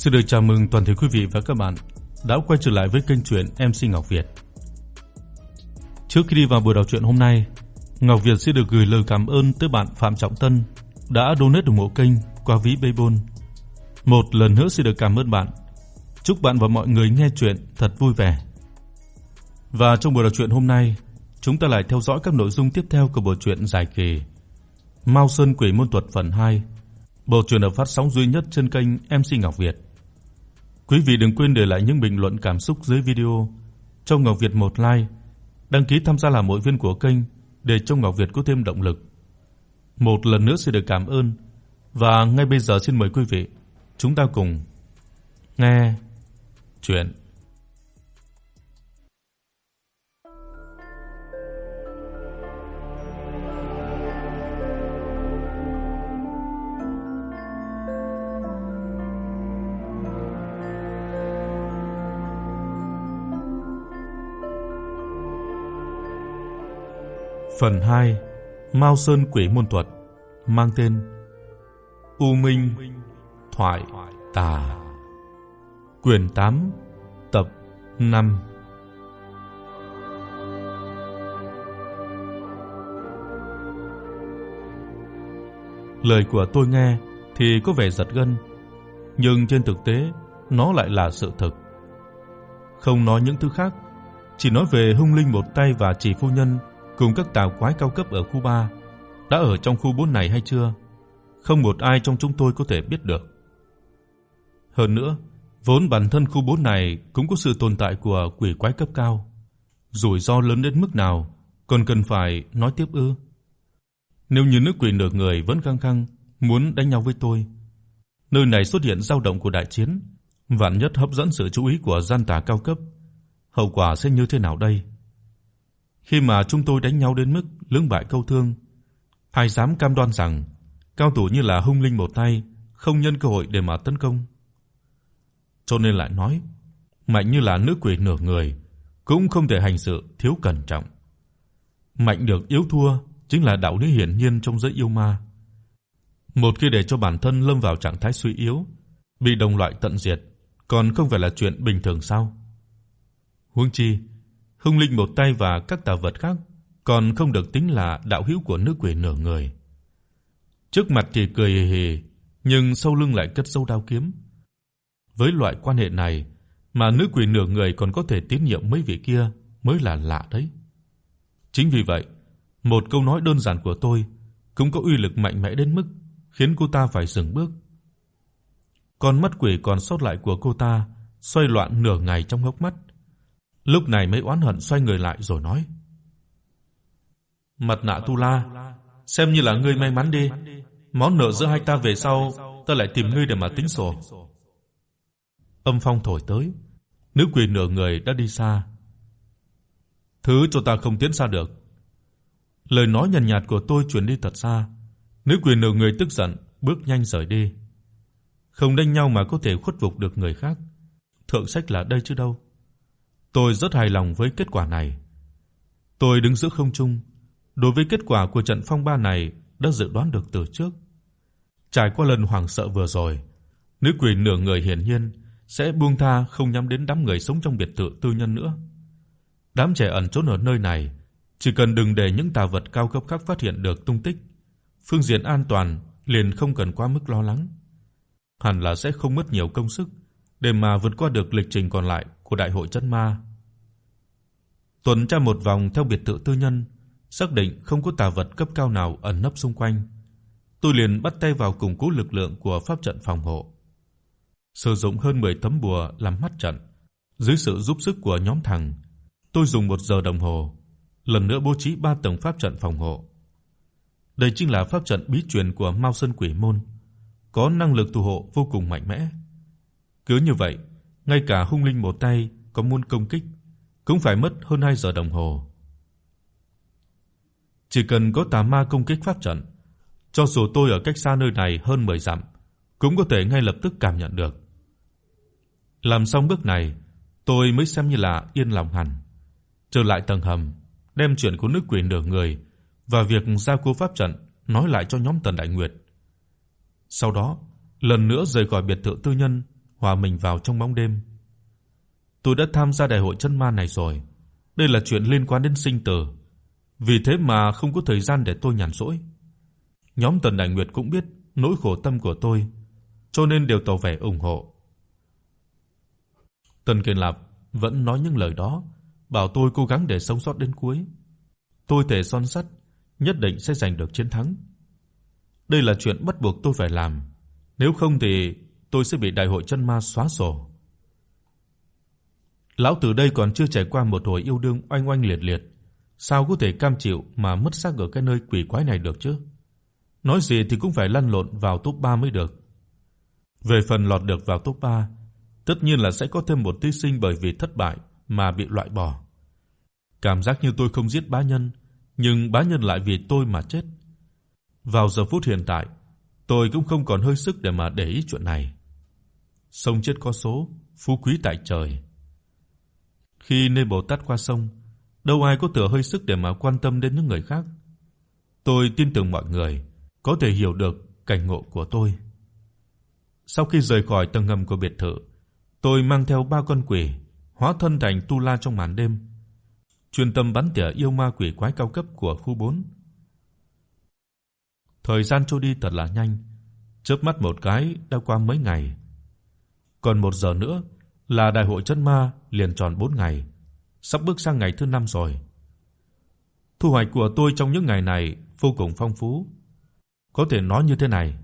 Xin được chào mừng toàn thể quý vị và các bạn đã quay trở lại với kênh truyện MC Ngọc Việt. Trước khi đi vào buổi đọc truyện hôm nay, Ngọc Việt xin được gửi lời cảm ơn tới bạn Phạm Trọng Tân đã donate ủng hộ kênh qua ví Paypal. Một lần nữa xin được cảm ơn bạn. Chúc bạn và mọi người nghe truyện thật vui vẻ. Và trong buổi đọc truyện hôm nay, chúng ta lại theo dõi các nội dung tiếp theo của bộ truyện dài kỳ Mao Sơn Quỷ môn thuật phần 2. Bộ truyện được phát sóng duy nhất trên kênh MC Ngọc Việt. Quý vị đừng quên để lại những bình luận cảm xúc dưới video, cho Ngọc Việt một like, đăng ký tham gia làm hội viên của kênh để cho Ngọc Việt có thêm động lực. Một lần nữa xin được cảm ơn. Và ngay bây giờ xin mời quý vị chúng ta cùng nghe truyện Phần 2: Mao Sơn Quỷ môn thuật, mang tên U Minh Thoại Tà. Quyển 8, tập 5. Lời của tôi nghe thì có vẻ giật gân, nhưng trên thực tế nó lại là sự thực. Không nói những thứ khác, chỉ nói về hung linh một tay và chỉ phu nhân cùng các tà quái cao cấp ở khu 3 đã ở trong khu 4 này hay chưa, không một ai trong chúng tôi có thể biết được. Hơn nữa, vốn bản thân khu 4 này cũng có sự tồn tại của quỷ quái cấp cao, rủi ro lớn đến mức nào còn cần phải nói tiếp ư? Nếu như nữ quỷ nửa người vẫn căng căng muốn đánh nhau với tôi, nơi này xuất hiện dao động của đại chiến, vạn nhất hấp dẫn sự chú ý của gian tà cao cấp, hậu quả sẽ như thế nào đây? Khi mà chúng tôi đánh nhau đến mức lưỡng bại câu thương, ai dám cam đoan rằng cao thủ như là hung linh một tay không nhân cơ hội để mà tấn công. Cho nên lại nói, mạnh như là nữ quỷ nửa người cũng không thể hành sự thiếu cẩn trọng. Mạnh được yếu thua chính là đạo lý hiển nhiên trong giới yêu ma. Một khi để cho bản thân lâm vào trạng thái suy yếu, bị đồng loại tận diệt, còn không phải là chuyện bình thường sao? Huống chi, hung linh một tay và các tà vật khác còn không được tính là đạo hữu của nữ quỷ nửa người. Trước mặt thì cười hề hề, nhưng sau lưng lại cất sâu đao kiếm. Với loại quan hệ này mà nữ quỷ nửa người còn có thể tín nhiệm mấy vị kia mới là lạ đấy. Chính vì vậy, một câu nói đơn giản của tôi cũng có uy lực mạnh mẽ đến mức khiến cô ta phải dừng bước. Con mắt quỷ còn sót lại của cô ta xoay loạn nửa ngày trong hốc mắt, Lúc này mới oán hận xoay người lại rồi nói: "Mặt nạ Tu La, xem như là ngươi may mắn đi, món nợ giữa hai ta về sau, ta lại tìm ngươi để mà tính sổ." Âm phong thổi tới, nữ quỷ nửa người đã đi xa. Thứ cho ta không tiến xa được. Lời nói nhàn nhạt của tôi truyền đi thật xa. Nữ quỷ nửa người tức giận, bước nhanh rời đi. Không đánh nhau mà có thể khuất phục được người khác. Thượng sách là đây chứ đâu. Tôi rất hài lòng với kết quả này. Tôi đứng giữa không trung, đối với kết quả của trận phong ba này đã dự đoán được từ trước. Trải qua lần hoảng sợ vừa rồi, nữ quỷ nửa người hiển nhiên sẽ buông tha không nhắm đến đám người sống trong biệt thự tư nhân nữa. Đám trẻ ẩn trốn ở nơi này, chỉ cần đừng để những tà vật cao cấp khác phát hiện được tung tích, phương diện an toàn liền không cần quá mức lo lắng. Hẳn là sẽ không mất nhiều công sức để mà vượt qua được lịch trình còn lại của đại hội chân ma. Tuần tra một vòng theo biệt thự tư nhân, xác định không có tà vật cấp cao nào ẩn nấp xung quanh. Tôi liền bắt tay vào củng cố lực lượng của pháp trận phòng hộ. Sử dụng hơn 10 tấm bùa làm mắt trận, dưới sự giúp sức của nhóm thằng, tôi dùng 1 giờ đồng hồ, lần nữa bố trí 3 tầng pháp trận phòng hộ. Đây chính là pháp trận bí truyền của Mao Sơn Quỷ môn, có năng lực thủ hộ vô cùng mạnh mẽ. Cứ như vậy, ngay cả hung linh một tay có muốn công kích cũng phải mất hơn 2 giờ đồng hồ. Chỉ cần có tà ma công kích pháp trận, cho dù tôi ở cách xa nơi này hơn 10 dặm, cũng có thể ngay lập tức cảm nhận được. Làm xong bước này, tôi mới xem như là yên lòng hẳn. Trở lại tầng hầm, đem chuyện của nữ quỷ nửa người và việc gia cố pháp trận nói lại cho nhóm Tần Đại Nguyệt. Sau đó, lần nữa rời khỏi biệt thự tư nhân, hòa mình vào trong bóng đêm. Tôi đã tham gia đại hội chân ma này rồi. Đây là chuyện liên quan đến sinh tử. Vì thế mà không có thời gian để tôi nhàn rỗi. Nhóm Tần Đại Nguyệt cũng biết nỗi khổ tâm của tôi, cho nên đều tỏ vẻ ủng hộ. Tần Kiền Lạp vẫn nói những lời đó, bảo tôi cố gắng để sống sót đến cuối. Tôi thể son sắt, nhất định sẽ giành được chiến thắng. Đây là chuyện bắt buộc tôi phải làm, nếu không thì tôi sẽ bị đại hội chân ma xóa sổ. Lão tử đây còn chưa trải qua một hồi yêu đương oanh oanh liệt liệt, sao có thể cam chịu mà mất xác ở cái nơi quỷ quái này được chứ? Nói gì thì cũng phải lăn lộn vào top 3 mới được. Về phần lọt được vào top 3, tất nhiên là sẽ có thêm một thí sinh bởi vì thất bại mà bị loại bỏ. Cảm giác như tôi không giết bá nhân, nhưng bá nhân lại vì tôi mà chết. Vào giờ phút hiện tại, tôi cũng không còn hơi sức để mà để ý chuyện này. Sông chết có số, phú quý tại trời. Khi nơi Bồ Tát qua sông, đâu ai có thừa hơi sức để mà quan tâm đến những người khác. Tôi tin tưởng mọi người có thể hiểu được cảnh ngộ của tôi. Sau khi rời khỏi tầng ngầm của biệt thự, tôi mang theo ba con quỷ, hóa thân thành tu la trong màn đêm, chuyên tâm bắn tỉa yêu ma quỷ quái cao cấp của khu 4. Thời gian trôi đi thật là nhanh, chớp mắt một cái đã qua mấy ngày. Còn một giờ nữa là đại hội chân ma liền tròn 4 ngày, sắp bước sang ngày thứ 5 rồi. Thu hoạch của tôi trong những ngày này vô cùng phong phú. Có thể nói như thế này,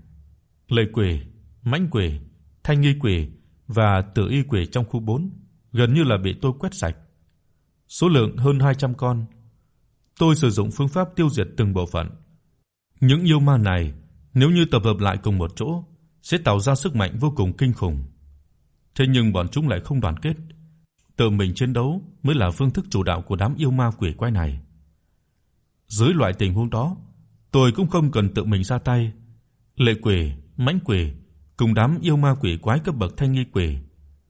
lệ quỷ, mãnh quỷ, thanh nghi quỷ và tử y quỷ trong khu 4 gần như là bị tôi quét sạch. Số lượng hơn 200 con. Tôi sử dụng phương pháp tiêu diệt từng bộ phận. Những yêu ma này nếu như tập hợp lại cùng một chỗ sẽ tạo ra sức mạnh vô cùng kinh khủng. Thế nhưng bọn chúng lại không đoàn kết, tự mình chiến đấu mới là phương thức chủ đạo của đám yêu ma quỷ quái này. Dưới loại tình huống đó, tôi cũng không cần tự mình ra tay. Lệ quỷ, mãnh quỷ cùng đám yêu ma quỷ quái cấp bậc thanh nghi quỷ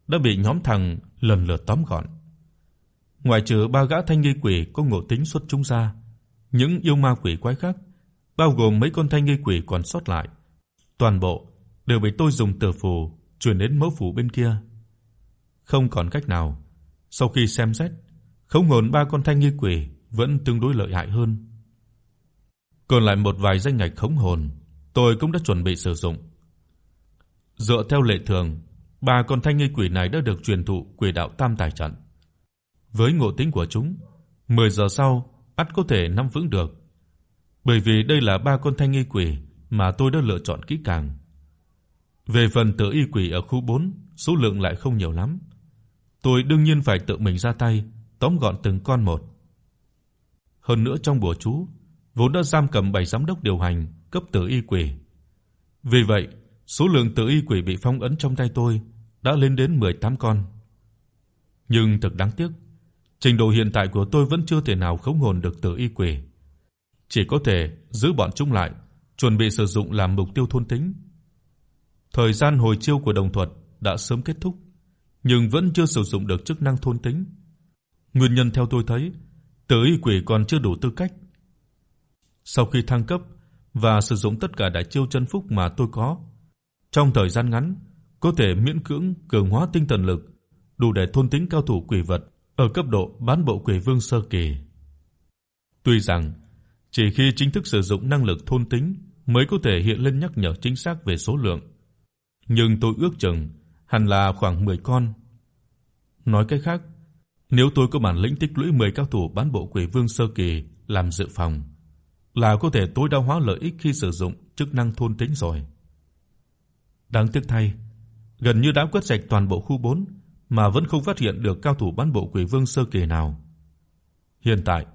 đã bị nhóm thằng lần lượt tóm gọn. Ngoài trừ ba gã thanh nghi quỷ có ngộ tính xuất chúng ra, những yêu ma quỷ quái khác, bao gồm mấy con thanh nghi quỷ còn sót lại, toàn bộ đều bị tôi dùng tử phù truyền đến mẫu phủ bên kia. Không còn cách nào, sau khi xem xét, khống hồn ba con thanh nghi quỷ vẫn tương đối lợi hại hơn. Còn lại một vài danh ngạch khống hồn, tôi cũng đã chuẩn bị sử dụng. Dựa theo lệ thường, ba con thanh nghi quỷ này đã được truyền thụ quỷ đạo tam tài trận. Với ngộ tính của chúng, 10 giờ sau ắt có thể nắm vững được. Bởi vì đây là ba con thanh nghi quỷ mà tôi đã lựa chọn kỹ càng. Về phần tử y quỷ ở khu 4, số lượng lại không nhiều lắm. Tôi đương nhiên phải tự mình ra tay, tóm gọn từng con một. Hơn nữa trong bùa chú, vốn đã giam cầm bảy giám đốc điều hành cấp tử y quỷ. Vì vậy, số lượng tử y quỷ bị phong ấn trong tay tôi đã lên đến 18 con. Nhưng thật đáng tiếc, trình độ hiện tại của tôi vẫn chưa thể nào khống hồn được tử y quỷ. Chỉ có thể giữ bọn chúng lại, chuẩn bị sử dụng làm mục tiêu thôn tính. Thời gian hồi chiêu của đồng thuật đã sớm kết thúc, nhưng vẫn chưa sử dụng được chức năng thôn tính. Nguyên nhân theo tôi thấy, tử y quỷ còn chưa đủ tư cách. Sau khi thăng cấp và sử dụng tất cả đại chiêu chân phúc mà tôi có, trong thời gian ngắn có thể miễn cưỡng cường hóa tinh thần lực, đủ để thôn tính cao thủ quỷ vật ở cấp độ bán bộ quỷ vương sơ kỳ. Tuy rằng chỉ khi chính thức sử dụng năng lực thôn tính mới có thể hiện lên nhắc nhở chính xác về số lượng, nhưng tôi ước chừng hẳn là khoảng 10 con. Nói cách khác, nếu tôi có bản lĩnh tích lũy 10 cao thủ bán bộ quỷ vương sơ kỳ làm dự phòng, là có thể tối đa hóa lợi ích khi sử dụng chức năng thôn tính rồi. Đáng tiếc thay, gần như đã quét sạch toàn bộ khu 4 mà vẫn không phát hiện được cao thủ bán bộ quỷ vương sơ kỳ nào. Hiện tại,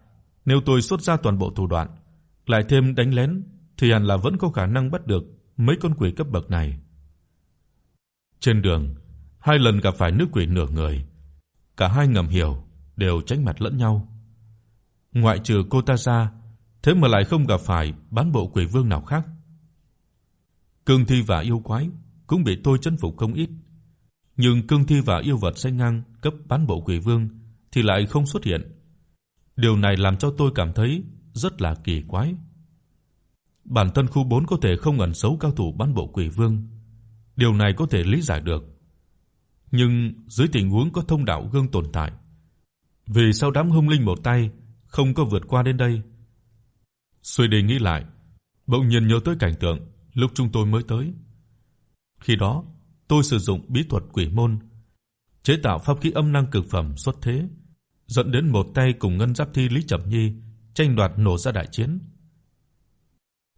nếu tôi xuất ra toàn bộ thủ đoạn, lại thêm đánh lén thì hẳn là vẫn có khả năng bắt được mấy con quỷ cấp bậc này. Trên đường, hai lần gặp phải nữ quỷ nửa người, cả hai ngầm hiểu, đều tránh mặt lẫn nhau. Ngoại trừ cô ta ra, thế mà lại không gặp phải bán bộ quỷ vương nào khác. Cương thi và yêu quái cũng bị tôi chấn phục không ít, nhưng cương thi và yêu vật xanh ngang cấp bán bộ quỷ vương thì lại không xuất hiện. Điều này làm cho tôi cảm thấy rất là kỳ quái. Bản thân khu 4 có thể không ẩn giấu cao thủ bán bộ quỷ vương, điều này có thể lý giải được. nhưng dưới tình huống có thông đạo gương tồn tại, vì sao đám hung linh một tay không có vượt qua đến đây? Suy đi nghĩ lại, bỗng nhiên nhớ tới cảnh tượng lúc chúng tôi mới tới. Khi đó, tôi sử dụng bí thuật quỷ môn, chế tạo pháp khí âm năng cực phẩm xuất thế, dẫn đến một tay cùng ngân giáp thi Lý Trầm Nhi tranh đoạt nổ ra đại chiến.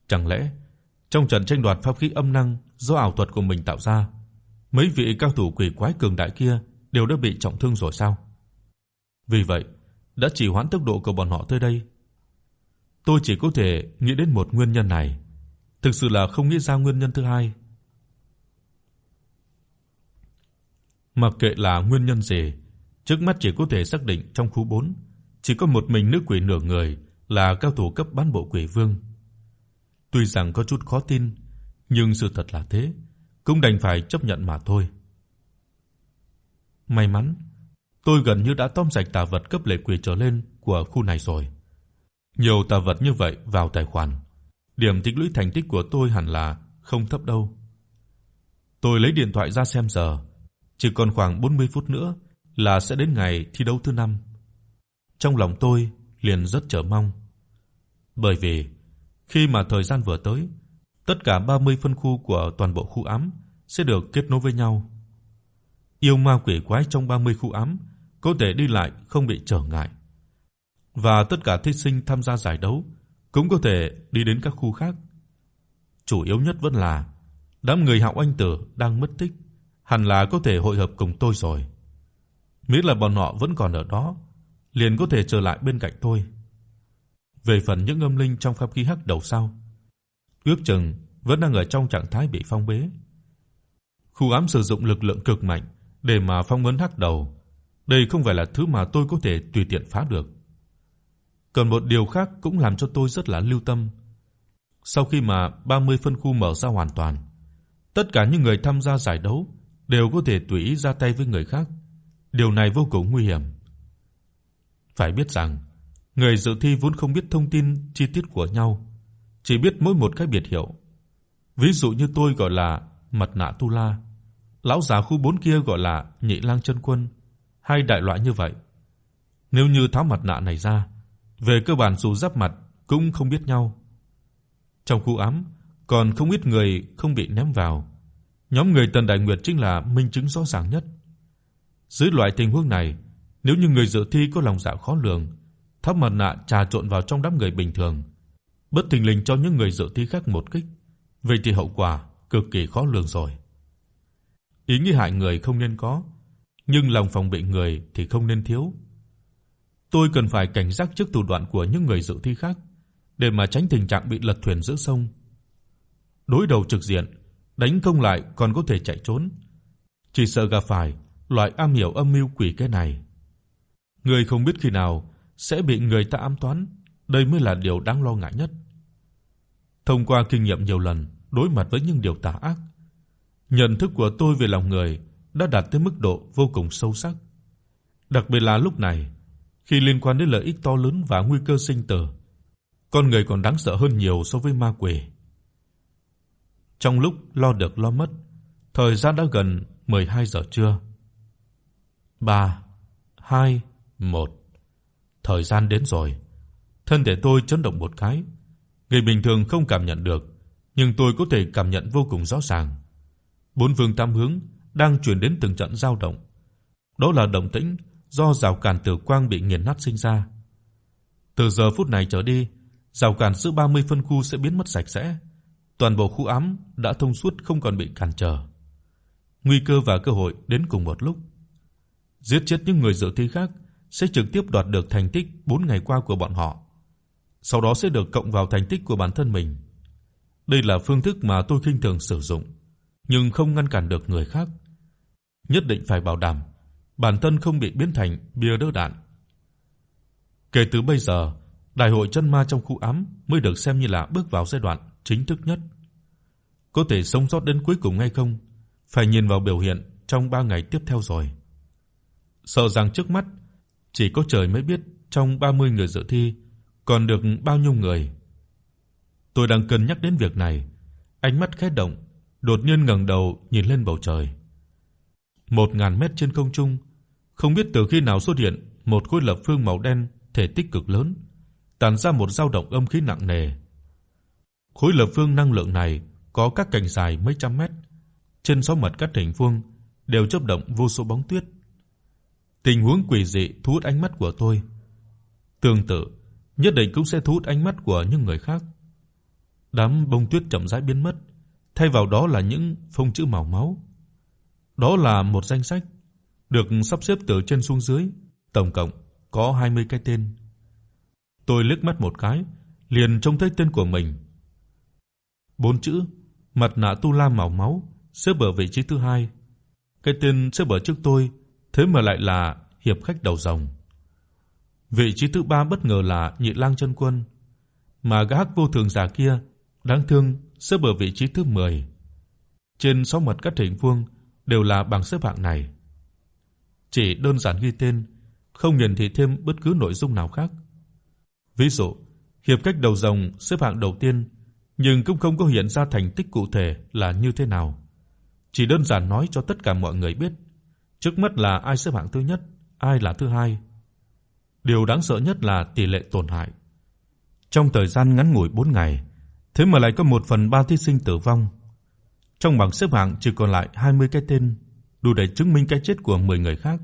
Chẳng lẽ trong trận tranh đoạt pháp khí âm năng do ảo thuật của mình tạo ra, mấy vị cao thủ quỷ quái cường đại kia đều đã bị trọng thương rồi sao? Vì vậy, đã trì hoãn tốc độ của bọn họ tới đây. Tôi chỉ có thể nghĩ đến một nguyên nhân này, thực sự là không nghĩ ra nguyên nhân thứ hai. Mặc kệ là nguyên nhân gì, trước mắt chỉ có thể xác định trong khu 4 chỉ có một mình nữ quỷ nửa người là cao thủ cấp bán bộ quỷ vương. Tuy rằng có chút khó tin, nhưng sự thật là thế, cũng đành phải chấp nhận mà thôi. May mắn, tôi gần như đã tóm sạch tà vật cấp lệ quỷ trở lên của khu này rồi. Nhiều tà vật như vậy vào tài khoản, điểm tích lũy thành tích của tôi hẳn là không thấp đâu. Tôi lấy điện thoại ra xem giờ, chỉ còn khoảng 40 phút nữa là sẽ đến ngày thi đấu thứ 5. Trong lòng tôi liền rất chờ mong. Bởi vì khi mà thời gian vừa tới, tất cả 30 phân khu của toàn bộ khu ám sẽ được kết nối với nhau. Yêu ma quỷ quái trong 30 khu ám có thể đi lại không bị trở ngại. Và tất cả thí sinh tham gia giải đấu cũng có thể đi đến các khu khác. Chủ yếu nhất vẫn là đám người Hạo Anh Tử đang mất tích, hẳn là có thể hội hợp cùng tôi rồi. Miễn là bọn họ vẫn còn ở đó, liền có thể trở lại bên cạnh tôi. Về phần những âm linh trong pháp khí hắc đầu sau, ước chừng vẫn đang ở trong trạng thái bị phong bế. Khu ám sử dụng lực lượng cực mạnh để mà phong ấn hắc đầu, đây không phải là thứ mà tôi có thể tùy tiện phá được. Còn một điều khác cũng làm cho tôi rất là lưu tâm. Sau khi mà 30 phân khu mở ra hoàn toàn, tất cả những người tham gia giải đấu đều có thể tùy ý ra tay với người khác. Điều này vô cùng nguy hiểm. Phải biết rằng, người dự thi vốn không biết thông tin chi tiết của nhau, chỉ biết mỗi một cái biệt hiệu. Ví dụ như tôi gọi là Mặt nạ Tu La, lão già khu 4 kia gọi là Nhị Lang chân quân, hai đại loại như vậy. Nếu như tháo mặt nạ này ra, về cơ bản dù giáp mặt cũng không biết nhau. Trong khu ám còn không ít người không bị ném vào. Nhóm người Tần Đại Nguyệt chính là minh chứng rõ ràng nhất. Dưới loại tình huống này, nếu như người dự thi có lòng dạ khó lường, thắp mặt nạ trà trộn vào trong đám người bình thường, bất thình lình cho những người dự thi khác một kích, vậy thì hậu quả cực kỳ khó lường rồi. Ý nghĩ hại người không nên có, nhưng lòng phòng bị người thì không nên thiếu. Tôi cần phải cảnh giác trước thủ đoạn của những người dự thi khác để mà tránh tình trạng bị lật thuyền giữa sông. Đối đầu trực diện, đánh không lại còn có thể chạy trốn, chỉ sợ gặp phải loại am hiểu âm mưu quỷ cái này. Người không biết khi nào sẽ bị người ta ám toán, đây mới là điều đáng lo ngại nhất. Thông qua kinh nghiệm nhiều lần đối mặt với những điều tà ác, nhận thức của tôi về lòng người đã đạt tới mức độ vô cùng sâu sắc. Đặc biệt là lúc này, khi liên quan đến lợi ích to lớn và nguy cơ sinh tử, con người còn đáng sợ hơn nhiều so với ma quỷ. Trong lúc lo được lo mất, thời gian đã gần 12 giờ trưa. 3 2 1 Thời gian đến rồi. Thân thể tôi chấn động một cái. Người bình thường không cảm nhận được, nhưng tôi có thể cảm nhận vô cùng rõ ràng. Bốn phương tám hướng đang truyền đến từng trận dao động. Đó là động tĩnh do rào cản tử quang bị nghiền nát sinh ra. Từ giờ phút này trở đi, rào cản giữa 30 phân khu sẽ biến mất sạch sẽ. Toàn bộ khu ám đã thông suốt không còn bị cản trở. Nguy cơ và cơ hội đến cùng một lúc. Giết chết những người dự thi khác sẽ trực tiếp đoạt được thành tích 4 ngày qua của bọn họ. Sau đó sẽ được cộng vào thành tích của bản thân mình. Đây là phương thức mà tôi khinh thường sử dụng, nhưng không ngăn cản được người khác. Nhất định phải bảo đảm bản thân không bị biến thành bia đỡ đạn. Kể từ bây giờ, đại hội chân ma trong khu ám mới được xem như là bước vào giai đoạn chính thức nhất. Có thể sống sót đến cuối cùng hay không, phải nhìn vào biểu hiện trong 3 ngày tiếp theo rồi. Sợ rằng trước mắt chỉ có trời mới biết trong 30 người dự thi còn được bao nhiêu người. Tôi đang cân nhắc đến việc này, ánh mắt khẽ động, đột nhiên ngẩng đầu nhìn lên bầu trời. 1000 mét trên không trung, không biết từ khi nào xuất hiện một khối lập phương màu đen thể tích cực lớn, tản ra một dao động âm khí nặng nề. Khối lập phương năng lượng này có các cành dài mấy trăm mét, trên sáu mặt các hình vuông đều chớp động vô số bóng tuyết. Tình huống quỷ dị thu hút ánh mắt của tôi. Tương tự, nhất định cũng sẽ thu hút ánh mắt của những người khác. Đám bông tuyết chậm rãi biến mất, thay vào đó là những phông chữ màu máu. Đó là một danh sách được sắp xếp từ trên xuống dưới, tổng cộng có 20 cái tên. Tôi liếc mắt một cái, liền trông thấy tên của mình. Bốn chữ mặt nạ tu la màu máu xếp ở vị trí thứ hai. Cái tên xếp ở trước tôi, thế mà lại là hiệp khách đầu rồng. Vị trí thứ ba bất ngờ là Nhị Lang chân quân, mà gã vô thường giả kia đáng thương xếp ở vị trí thứ 10. Trên sáu mặt các hình vuông đều là bảng xếp hạng này. Chỉ đơn giản ghi tên, không hiển thị thêm bất cứ nội dung nào khác. Ví dụ, hiệp cách đầu dòng xếp hạng đầu tiên, nhưng cũng không có hiện ra thành tích cụ thể là như thế nào. Chỉ đơn giản nói cho tất cả mọi người biết, trước mắt là ai xếp hạng thứ nhất, ai là thứ hai. Điều đáng sợ nhất là tỷ lệ tổn hại. Trong thời gian ngắn ngủi 4 ngày, thế mà lại có 1 phần 3 thí sinh tử vong. Trong bảng xếp hạng chỉ còn lại 20 cái tên, đủ để chứng minh cái chết của 10 người khác.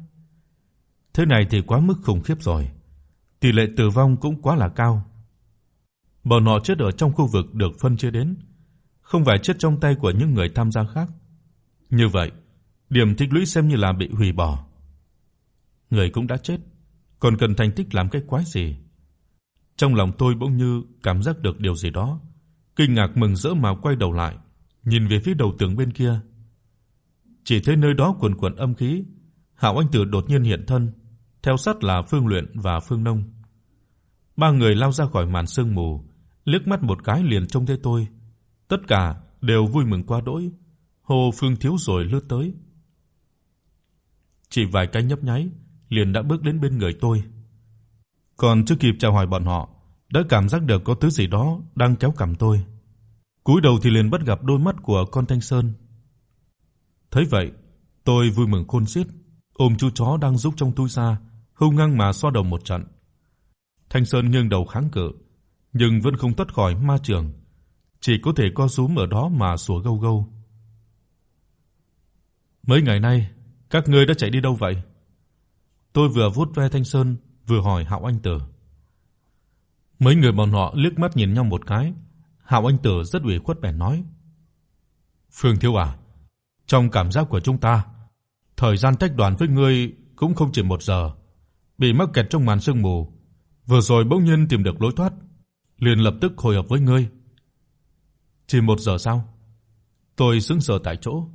Thế này thì quá mức khủng khiếp rồi. Tỷ lệ tử vong cũng quá là cao. Bọn họ chết ở trong khu vực được phân chia đến, không phải chết trong tay của những người tham gia khác. Như vậy, điểm tích lũy xem như là bị hủy bỏ. Người cũng đã chết, còn cần thành tích làm cái quái gì? Trong lòng tôi bỗng như cảm giác được điều gì đó, kinh ngạc mừng rỡ mà quay đầu lại, nhìn về phía đầu tường bên kia. Chỉ thấy nơi đó quần quần âm khí, Hạo Anh Tử đột nhiên hiện thân, theo sát là Phương Luyện và Phương Nông. Ba người lao ra khỏi màn sương mù, liếc mắt một cái liền trông thấy tôi. Tất cả đều vui mừng quá đỗi. hô Phương thiếu rồi lướt tới. Chỉ vài cái nhấp nháy, liền đã bước đến bên người tôi. Còn chưa kịp chào hỏi bọn họ, đã cảm giác được có thứ gì đó đang kéo cằm tôi. Cúi đầu thì liền bắt gặp đôi mắt của con Thanh Sơn. Thấy vậy, tôi vui mừng khôn xiết, ôm chú chó đang rúc trong túi ra, hung hăng mà xoa đầu một trận. Thanh Sơn nghiêng đầu kháng cự, nhưng vẫn không thoát khỏi ma trường, chỉ có thể co rúm ở đó mà sủa gâu gâu. Mấy ngày nay, các ngươi đã chạy đi đâu vậy? Tôi vừa vuốt ve Thanh Sơn, vừa hỏi Hạo Anh Tử. Mấy người bọn họ liếc mắt nhìn nhau một cái, Hạo Anh Tử rất ủy khuất bèn nói: "Phương Thiếu à, trong cảm giác của chúng ta, thời gian tách đoàn với ngươi cũng không chỉ một giờ, bị mắc kẹt trong màn sương mù, vừa rồi bỗng nhiên tìm được lối thoát, liền lập tức hội hợp với ngươi." Chỉ một giờ sau, tôi sững sờ tại chỗ.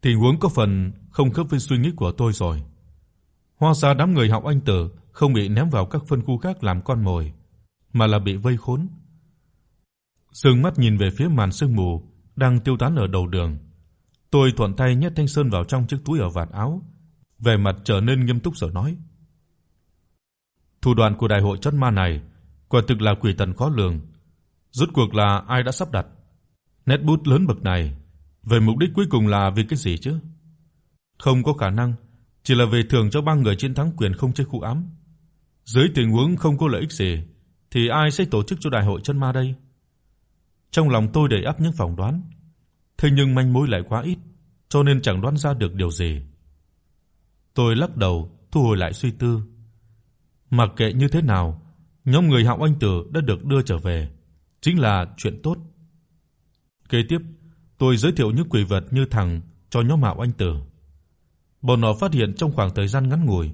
Tình huống có phần không khớp với suy nghĩ của tôi rồi. Hóa ra đám người học anh Tử không bị ném vào các phân khu khác làm con mồi, mà là bị vây khốn. Sương mắt nhìn về phía màn sương mù đang tiêu tán ở đầu đường. Tôi thuận tay nhét thanh sơn vào trong chiếc túi ở vạt áo, vẻ mặt trở nên nghiêm túc rồi nói: Thủ đoạn của đại hội chất ma này quả thực là quỷ thần khó lường. Rốt cuộc là ai đã sắp đặt nét bút lớn bậc này, về mục đích cuối cùng là vì cái gì chứ? Không có khả năng chỉ là về thưởng cho ba người chiến thắng quyền không chơi khu ám. Dưới tình huống không có lợi ích gì thì ai sẽ tổ chức cho đại hội chân ma đây? Trong lòng tôi đầy ắp những phỏng đoán, thế nhưng manh mối lại quá ít, cho nên chẳng đoán ra được điều gì. Tôi lắc đầu, thu hồi lại suy tư. Mặc kệ như thế nào, nhóm người Hạo Anh Tử đã được đưa trở về, chính là chuyện tốt. Kế tiếp, tôi giới thiệu những quỷ vật như thằng cho nhóm Hạo Anh Tử. Bọn họ phát hiện trong khoảng thời gian ngắn ngủi,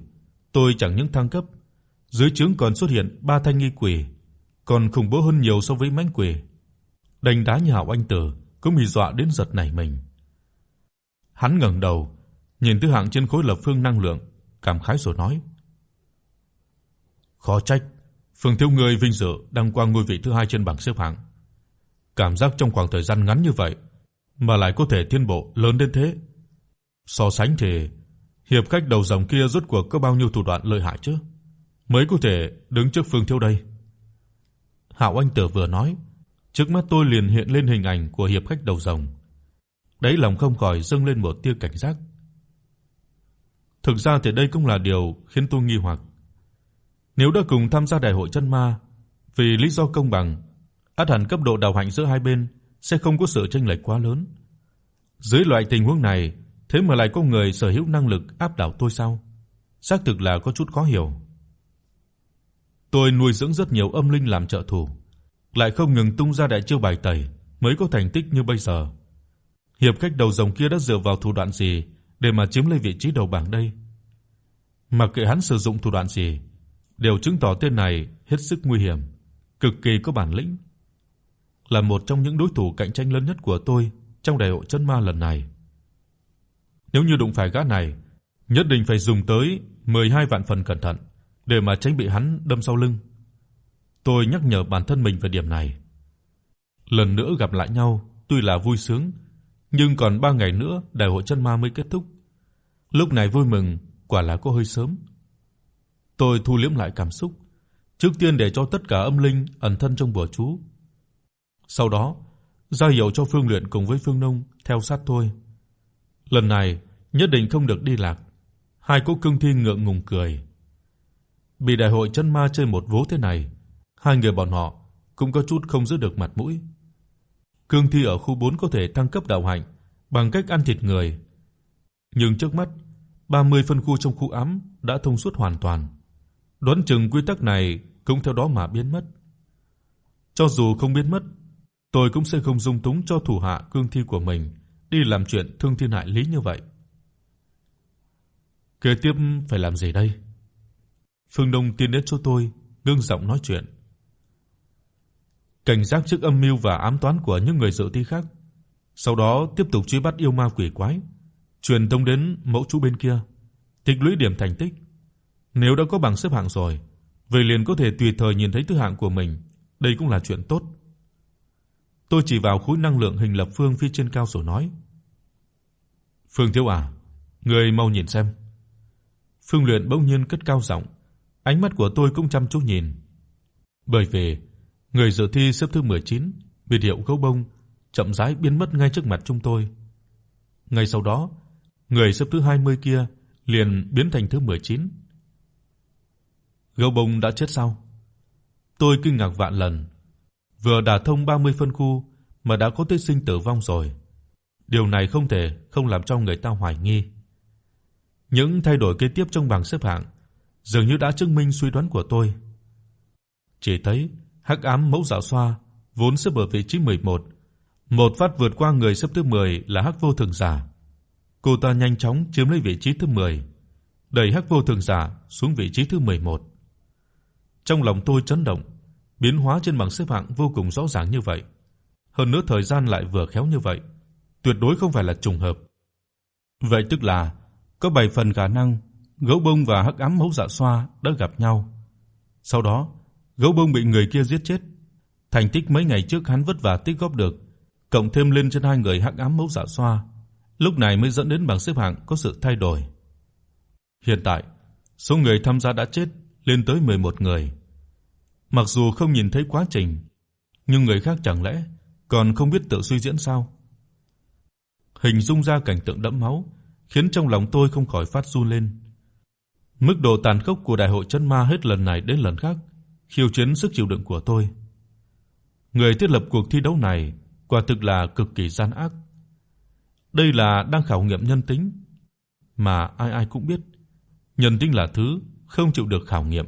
tôi chẳng những thăng cấp, dưới trướng còn xuất hiện ba thanh nghi quỷ, còn khủng bố hơn nhiều so với mãnh quỷ. Đánh đá nhà Hạo Anh Tử cũng bị dọa đến giật nảy mình. Hắn ngẩng đầu, nhìn thứ hạng trên khối lập phương năng lượng, cảm khái rồi nói: "Khó trách, Phương thiếu người vinh dự đăng quang ngôi vị thứ hai trên bảng xếp hạng. Cảm giác trong khoảng thời gian ngắn như vậy mà lại có thể tiến bộ lớn đến thế. So sánh thì hiệp khách đầu dòng kia rốt cuộc có bao nhiêu thủ đoạn lợi hại chứ, mới có thể đứng trước Phương Thiếu đây." Hạo Anh Tử vừa nói, trước mắt tôi liền hiện lên hình ảnh của hiệp khách đầu rồng. Đấy lòng không khỏi dâng lên một tia cảnh giác. Thực ra thì đây cũng là điều khiến tôi nghi hoặc. Nếu đã cùng tham gia đại hội chân ma vì lý do công bằng, ắt hẳn cấp độ đạo hạnh giữa hai bên sẽ không có sự chênh lệch quá lớn. Dưới loại tình huống này, thế mà lại có người sở hữu năng lực áp đảo tôi sao? Xác thực là có chút khó hiểu. Tôi nuôi dưỡng rất nhiều âm linh làm trợ thủ, lại không ngừng tung ra đại chiêu bài tẩy, mới có thành tích như bây giờ. Hiệp khách đầu rồng kia đã dựa vào thủ đoạn gì để mà chiếm lấy vị trí đầu bảng đây? Mặc kệ hắn sử dụng thủ đoạn gì, đều chứng tỏ tên này hết sức nguy hiểm, cực kỳ có bản lĩnh, là một trong những đối thủ cạnh tranh lớn nhất của tôi trong đại hội chân ma lần này. Nếu như đụng phải gã này, nhất định phải dùng tới 12 vạn phần cẩn thận để mà tránh bị hắn đâm sau lưng. Tôi nhắc nhở bản thân mình về điểm này. Lần nữa gặp lại nhau, tuy là vui sướng, nhưng còn 3 ngày nữa đại hội chân ma mới kết thúc. Lúc này vui mừng quả là có hơi sớm. Tôi thu liễm lại cảm xúc, trước tiên để cho tất cả âm linh ẩn thân trong bùa chú. Sau đó, ra hiệu cho Phương Luyện cùng với Phương Nông theo sát tôi. Lần này nhất định không được đi lạc. Hai cô cương thi ngượng ngùng cười. Bị đại hội chân ma chơi một vố thế này, hai người bọn họ cũng có chút không giữ được mặt mũi. Cương thi ở khu 4 có thể thăng cấp đạo hạnh bằng cách ăn thịt người. Nhưng trước mắt, 30 phân khu trong khu ám đã thông suốt hoàn toàn. Đoán chừng quy tắc này cũng theo đó mà biến mất. Cho dù không biến mất, tôi cũng sẽ không dung túng cho thủ hạ cương thi của mình đi làm chuyện thương thiên hại lý như vậy. Kế tiếp phải làm gì đây? Phương Đông tiến đến chỗ tôi, ngưng giọng nói chuyện. Cảnh giác trước âm mưu và ám toán của những người dự thi khác, sau đó tiếp tục truy bắt yêu ma quỷ quái, truyền thông đến mẫu chú bên kia, tích lũy điểm thành tích. Nếu đã có bảng xếp hạng rồi, về liền có thể tùy thời nhìn thấy thứ hạng của mình, đây cũng là chuyện tốt. Tôi chỉ vào khối năng lượng hình lập phương phía trên cao rồi nói: "Phương Thiếu à, ngươi mau nhìn xem." Phương Luyện bỗng nhiên cất cao giọng, ánh mắt của tôi cũng chăm chú nhìn. Bởi vì người dự thi xếp thứ 19, biệt hiệu gấu bông, chậm rãi biến mất ngay trước mặt chúng tôi. Ngay sau đó, người xếp thứ 20 kia liền biến thành thứ 19. Gấu bông đã chết sao? Tôi kinh ngạc vạn lần. Vừa đả thông 30 phân khu mà đã có thí sinh tử vong rồi. Điều này không thể không làm cho người ta hoài nghi. Những thay đổi kế tiếp trong bảng xếp hạng dường như đã chứng minh suy đoán của tôi. Chỉ thấy Hắc ám mẫu dạo xoa vốn xếp ở vị trí 11, một phát vượt qua người xếp thứ 10 là Hắc vô thường giả. Cô ta nhanh chóng chiếm lấy vị trí thứ 10, đẩy Hắc vô thường giả xuống vị trí thứ 11. Trong lòng tôi chấn động, biến hóa trên bảng xếp hạng vô cùng rõ ràng như vậy, hơn nữa thời gian lại vừa khéo như vậy, tuyệt đối không phải là trùng hợp. Vậy tức là có bảy phần khả năng Gấu bông và Hắc ám mẫu dạ xoa đã gặp nhau. Sau đó, Gấu bông bị người kia giết chết. Thành tích mấy ngày trước hắn vất vả tích góp được, cộng thêm lên trên hai người Hắc ám mẫu dạ xoa, lúc này mới dẫn đến bảng xếp hạng có sự thay đổi. Hiện tại, số người tham gia đã chết lên tới 11 người. Mặc dù không nhìn thấy quá trình, nhưng người khác chẳng lẽ còn không biết tự suy diễn sao? Hình dung ra cảnh tượng đẫm máu, khiến trong lòng tôi không khỏi phát run lên. Mức độ tàn khốc của đại hội chân ma hết lần này đến lần khác khiêu chiến sức chịu đựng của tôi. Người thiết lập cuộc thi đấu này quả thực là cực kỳ gian ác. Đây là đang khảo nghiệm nhân tính, mà ai ai cũng biết, nhân tính là thứ không chịu được khảo nghiệm.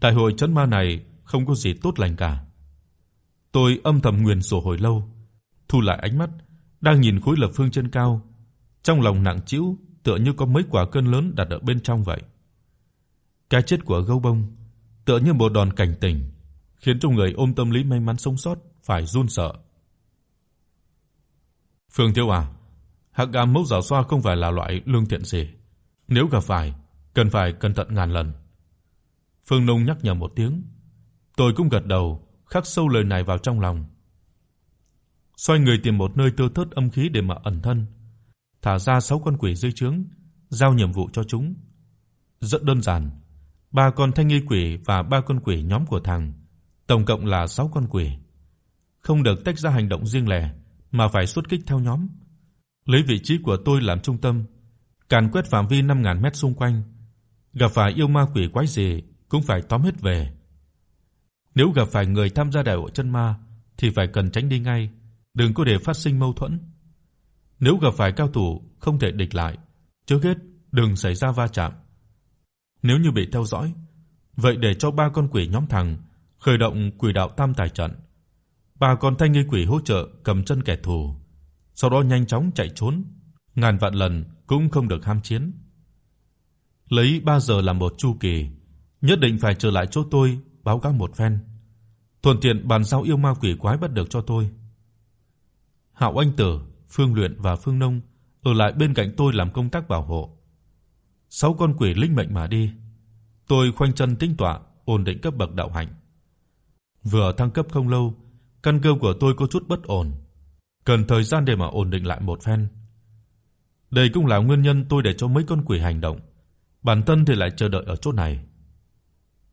Đại hội chân ma này không có gì tốt lành cả. Tôi âm thầm nguyền rủa hồi lâu, thu lại ánh mắt, đang nhìn khối lập phương trên cao, trong lòng nặng trĩu tựa như có mấy quả cân lớn đặt ở bên trong vậy. Cái chết của Gâu Bông tựa như một đòn cảnh tỉnh, khiến cho người ôm tâm lý may mắn sống sót phải run sợ. Phương Tiêu à, Hắc gam Mốc Giảo Xoa không phải là loại lương thiện gì, nếu gặp phải, cần phải cẩn thận ngàn lần. Phương Nông nhắc nhở một tiếng, tôi cũng gật đầu, khắc sâu lời này vào trong lòng. Xoay người tìm một nơi tơ thớt âm khí để mà ẩn thân, thả ra 6 con quỷ dưới trướng, giao nhiệm vụ cho chúng. Rất đơn giản, ba con thanh nghi quỷ và ba con quỷ nhóm của thằng, tổng cộng là 6 con quỷ. Không được tách ra hành động riêng lẻ mà phải xuất kích theo nhóm. Lấy vị trí của tôi làm trung tâm, càn quét phạm vi 5000 mét xung quanh. Gặp phải yêu ma quỷ quái gì cũng phải tóm hết về. Nếu gặp phải người tham gia đại hội chân ma thì phải cần tránh đi ngay, đừng có để phát sinh mâu thuẫn. Nếu gặp phải cao thủ không thể địch lại, trước hết đừng xảy ra va chạm. Nếu như bị theo dõi, vậy để cho ba con quỷ nhóm thằng khởi động quỷ đạo tam tài trận. Ba con thanh nghi quỷ hỗ trợ cầm chân kẻ thù, sau đó nhanh chóng chạy trốn, ngàn vạn lần cũng không được ham chiến. Lấy 3 giờ làm một chu kỳ, nhất định phải trở lại chỗ tôi báo cáo một phen. Thuận tiện bàn giao yêu ma quỷ quái bắt được cho tôi. Hạo Anh Tử, Phương Luyện và Phương Nông ở lại bên cạnh tôi làm công tác bảo hộ. Sáu con quỷ linh mệnh mà đi. Tôi khoanh chân tĩnh tọa, ổn định cấp bậc đạo hạnh. Vừa thăng cấp không lâu, căn cơ của tôi có chút bất ổn, cần thời gian để mà ổn định lại một phen. Đây cũng là nguyên nhân tôi để cho mấy con quỷ hành động, bản thân thì lại chờ đợi ở chỗ này.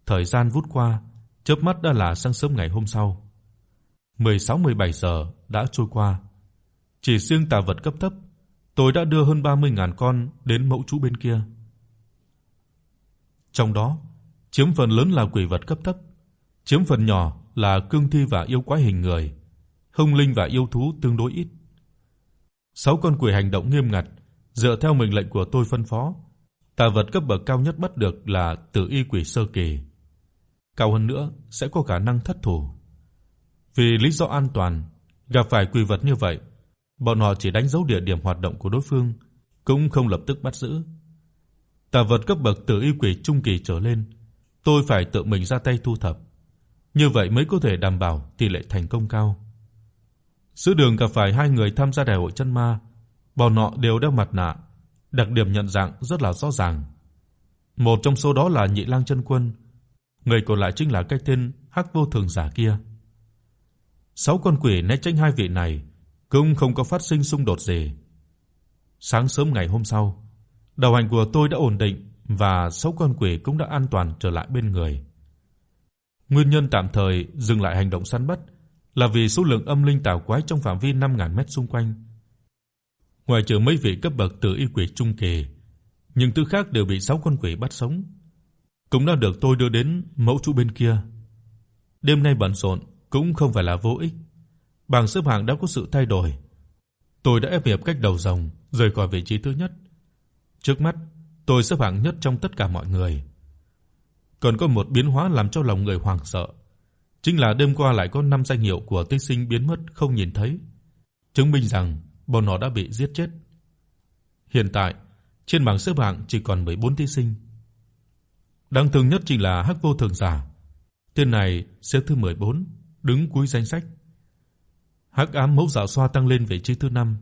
Thời gian vút qua, chớp mắt đã là sáng sớm ngày hôm sau. 16-17 giờ đã trôi qua. Chỉ riêng tà vật cấp thấp, tôi đã đưa hơn 30.000 con đến mẫu chú bên kia. Trong đó, chiếm phần lớn là quỷ vật cấp thấp, chiếm phần nhỏ là cương thi và yêu quái hình người, hung linh và yêu thú tương đối ít. Sáu con quỷ hành động nghiêm ngặt, dựa theo mệnh lệnh của tôi phân phó. Tà vật cấp bậc cao nhất bắt được là Tử Y quỷ sơ kỳ. Cao hơn nữa sẽ có khả năng thất thủ. Vì lý do an toàn, gặp phải quỷ vật như vậy, bọn họ chỉ đánh dấu địa điểm hoạt động của đối phương, cũng không lập tức bắt giữ. Tà vật cấp bậc Tử Y quỷ trung kỳ trở lên, tôi phải tự mình ra tay thu thập. Như vậy mới có thể đảm bảo tỷ lệ thành công cao. Giữa đường gặp phải hai người tham gia đại hội chân ma, bọn họ đều đeo mặt nạ, đặc điểm nhận dạng rất là rõ ràng. Một trong số đó là Nhị Lang chân quân, người còn lại chính là cái tên Hắc Vô Thường giả kia. Sáu con quỷ né tránh hai vị này, cũng không có phát sinh xung đột gì. Sáng sớm ngày hôm sau, đầu hành của tôi đã ổn định và sáu con quỷ cũng đã an toàn trở lại bên người. Nguyên nhân tạm thời dừng lại hành động săn bắt là vì số lượng âm linh tà quái trong phạm vi 5000 mét xung quanh. Ngoài trừ mấy vị cấp bậc tử y quỷ trung kỳ, những thứ khác đều bị sáu con quỷ bắt sống, cũng đã được tôi đưa đến mẫu trụ bên kia. Đêm nay bận rộn cũng không phải là vô ích. Bảng xếp hạng đã có sự thay đổi. Tôi đã ép hiệp cách đầu dòng rời khỏi vị trí thứ nhất. Trước mắt, tôi xếp hạng nhất trong tất cả mọi người. Còn có một biến hóa làm cho lòng người hoảng sợ chính là đêm qua lại có năm danh hiệu của thí sinh biến mất không nhìn thấy, chứng minh rằng bọn họ đã bị giết chết. Hiện tại, trên bảng xếp hạng chỉ còn 14 thí sinh. Đáng thương nhất chính là Hắc Vô Thường giả. Tên này xếp thứ 14, đứng cuối danh sách. Hắc Ám Mẫu Dạo Xoa tăng lên vị trí thứ 5.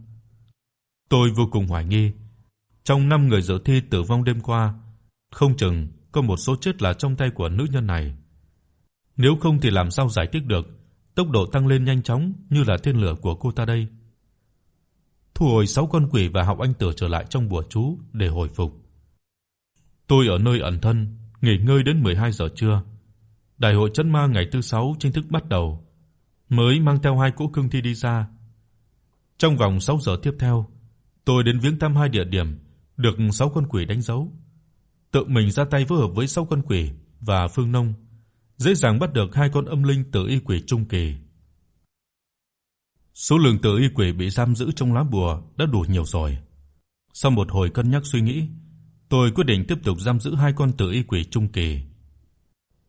Tôi vô cùng hoài nghi, trong 5 người dự thi tử vong đêm qua, không chừng có một số chết là trong tay của nữ nhân này. Nếu không thì làm sao giải thích được tốc độ tăng lên nhanh chóng như là tên lửa của cô ta đây. Thu hồi 6 con quỷ và học anh tử trở lại trong bùa chú để hồi phục. Tôi ở nơi ẩn thân, nghỉ ngơi đến 12 giờ trưa. Đại hội chân ma ngày thứ 6 chính thức bắt đầu, mới mang theo hai cỗ cương thi đi ra. Trong vòng 6 giờ tiếp theo, tôi đến viếng thăm hai địa điểm được 6 con quỷ đánh dấu. Tự mình ra tay phối hợp với 6 con quỷ và Phương Nông dễ dàng bắt được hai con âm linh tử y quỷ trung kỳ. Số lượng tử y quỷ bị giam giữ trong lá bùa đã đủ nhiều rồi. Sau một hồi cân nhắc suy nghĩ, tôi quyết định tiếp tục giam giữ hai con tử y quỷ trung kỳ.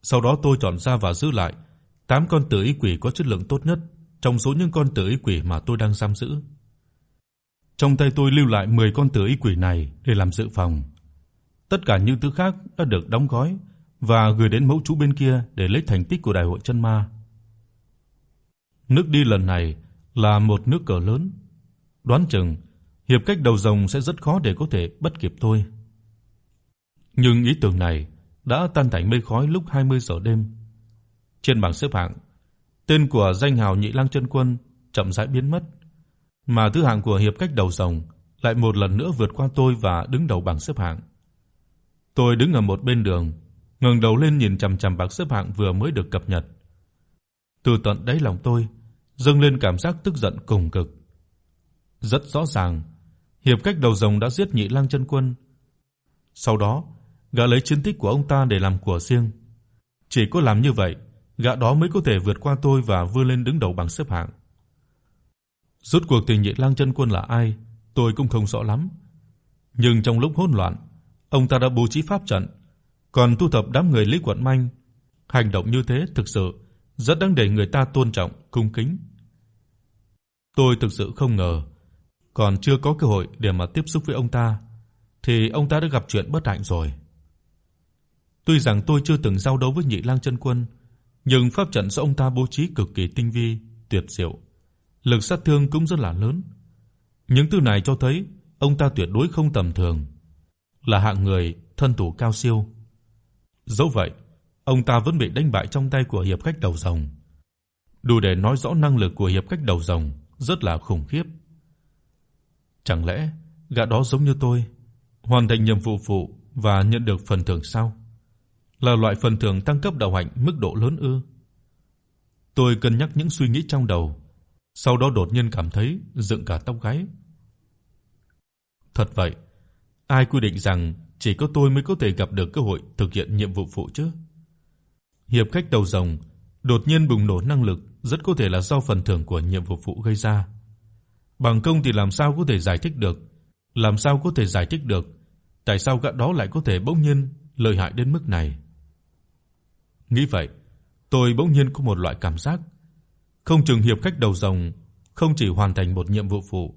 Sau đó tôi chọn ra và giữ lại Tám con tử y quỷ có chất lượng tốt nhất trong số những con tử y quỷ mà tôi đang giam giữ. Trong tay tôi lưu lại 10 con tử y quỷ này để làm dự phòng. Tất cả những thứ khác đã được đóng gói và gửi đến mẫu chú bên kia để lấy thành tích của đại hội chân ma. Nước đi lần này là một nước cờ lớn, đoán chừng hiệp cách đầu rồng sẽ rất khó để có thể bắt kịp tôi. Nhưng ý tưởng này đã tan thành mây khói lúc 20 giờ đêm. Trên bảng xếp hạng, tên của danh hào Nhị Lang chân quân chậm rãi biến mất, mà thứ hạng của hiệp cách đầu rồng lại một lần nữa vượt qua tôi và đứng đầu bảng xếp hạng. Tôi đứng ở một bên đường, ngẩng đầu lên nhìn chằm chằm bảng xếp hạng vừa mới được cập nhật. Từ tận đáy lòng tôi dâng lên cảm giác tức giận cùng cực. Rất rõ ràng, Hiệp Cách đầu rồng đã giết Nhị Lang chân quân. Sau đó, gã lấy chiến tích của ông ta để làm của riêng. Chỉ có làm như vậy, gã đó mới có thể vượt qua tôi và vươn lên đứng đầu bảng xếp hạng. Rốt cuộc thì Nhị Lang chân quân là ai, tôi cũng không rõ lắm. Nhưng trong lúc hỗn loạn, ông ta đã bố trí pháp trận, còn thu thập đám người Lý Quận Manh. Hành động như thế thực sự rất đáng để người ta tôn trọng, cung kính. Tôi thực sự không ngờ, còn chưa có cơ hội để mà tiếp xúc với ông ta thì ông ta đã gặp chuyện bất hạnh rồi. Tuy rằng tôi chưa từng giao đấu với Nhị Lang chân quân, nhưng pháp trận do ông ta bố trí cực kỳ tinh vi, tuyệt diệu, lực sát thương cũng rất là lớn. Những thứ này cho thấy ông ta tuyệt đối không tầm thường, là hạng người thân thủ cao siêu. Dẫu vậy, ông ta vẫn bị đánh bại trong tay của hiệp khách đầu rồng. Đủ để nói rõ năng lực của hiệp khách đầu rồng rất là khủng khiếp. Chẳng lẽ gã đó giống như tôi, hoàn thành nhiệm vụ phụ và nhận được phần thưởng sao? Là loại phần thưởng tăng cấp đạo hạnh mức độ lớn ư? Tôi cân nhắc những suy nghĩ trong đầu, sau đó đột nhiên cảm thấy dựng cả tóc gáy. Thật vậy, ai quy định rằng chỉ có tôi mới có thể gặp được cơ hội thực hiện nhiệm vụ phụ chứ? Hiệp khách đầu rồng đột nhiên bùng nổ năng lực, rất có thể là do phần thưởng của nhiệm vụ phụ gây ra. Bằng công thì làm sao có thể giải thích được? Làm sao có thể giải thích được tại sao gã đó lại có thể bỗng nhiên lợi hại đến mức này? Nghĩ vậy, tôi bỗng nhiên có một loại cảm giác, không chừng hiệp khách đầu rồng không chỉ hoàn thành một nhiệm vụ phụ,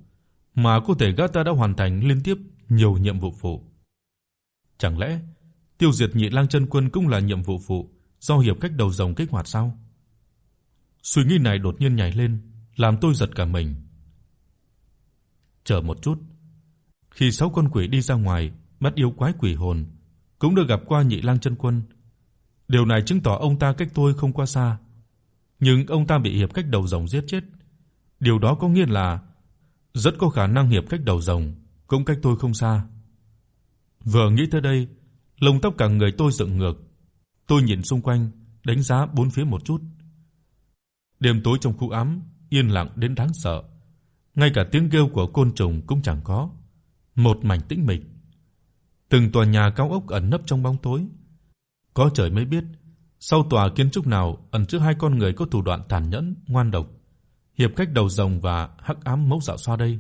mà có thể gã ta đã hoàn thành liên tiếp nhiều nhiệm vụ phụ. Chẳng lẽ tiêu diệt Nhị Lang chân quân cũng là nhiệm vụ phụ do hiệp khách đầu rồng kích hoạt sao? Suy nghĩ này đột nhiên nhảy lên, làm tôi giật cả mình. Chờ một chút. Khi sáu con quỷ đi ra ngoài, bắt yêu quái quỷ hồn, cũng được gặp qua Nhị Lang chân quân. Điều này chứng tỏ ông ta cách tôi không quá xa, nhưng ông ta bị hiệp cách đầu rồng giết chết. Điều đó có nghĩa là rất có khả năng hiệp cách đầu rồng cũng cách tôi không xa. Vừa nghĩ tới đây, lông tóc cả người tôi dựng ngược. Tôi nhìn xung quanh, đánh giá bốn phía một chút. Đêm tối trong khu ám yên lặng đến đáng sợ. Ngay cả tiếng kêu của côn trùng cũng chẳng có, một mảnh tĩnh mịch. Từng tòa nhà cao ốc ẩn nấp trong bóng tối. Có trời mới biết, sau tòa kiến trúc nào ẩn chứa hai con người có thủ đoạn tàn nhẫn, ngoan độc, hiệp khách đầu rồng và hắc ám mẫu dạ xoa đây.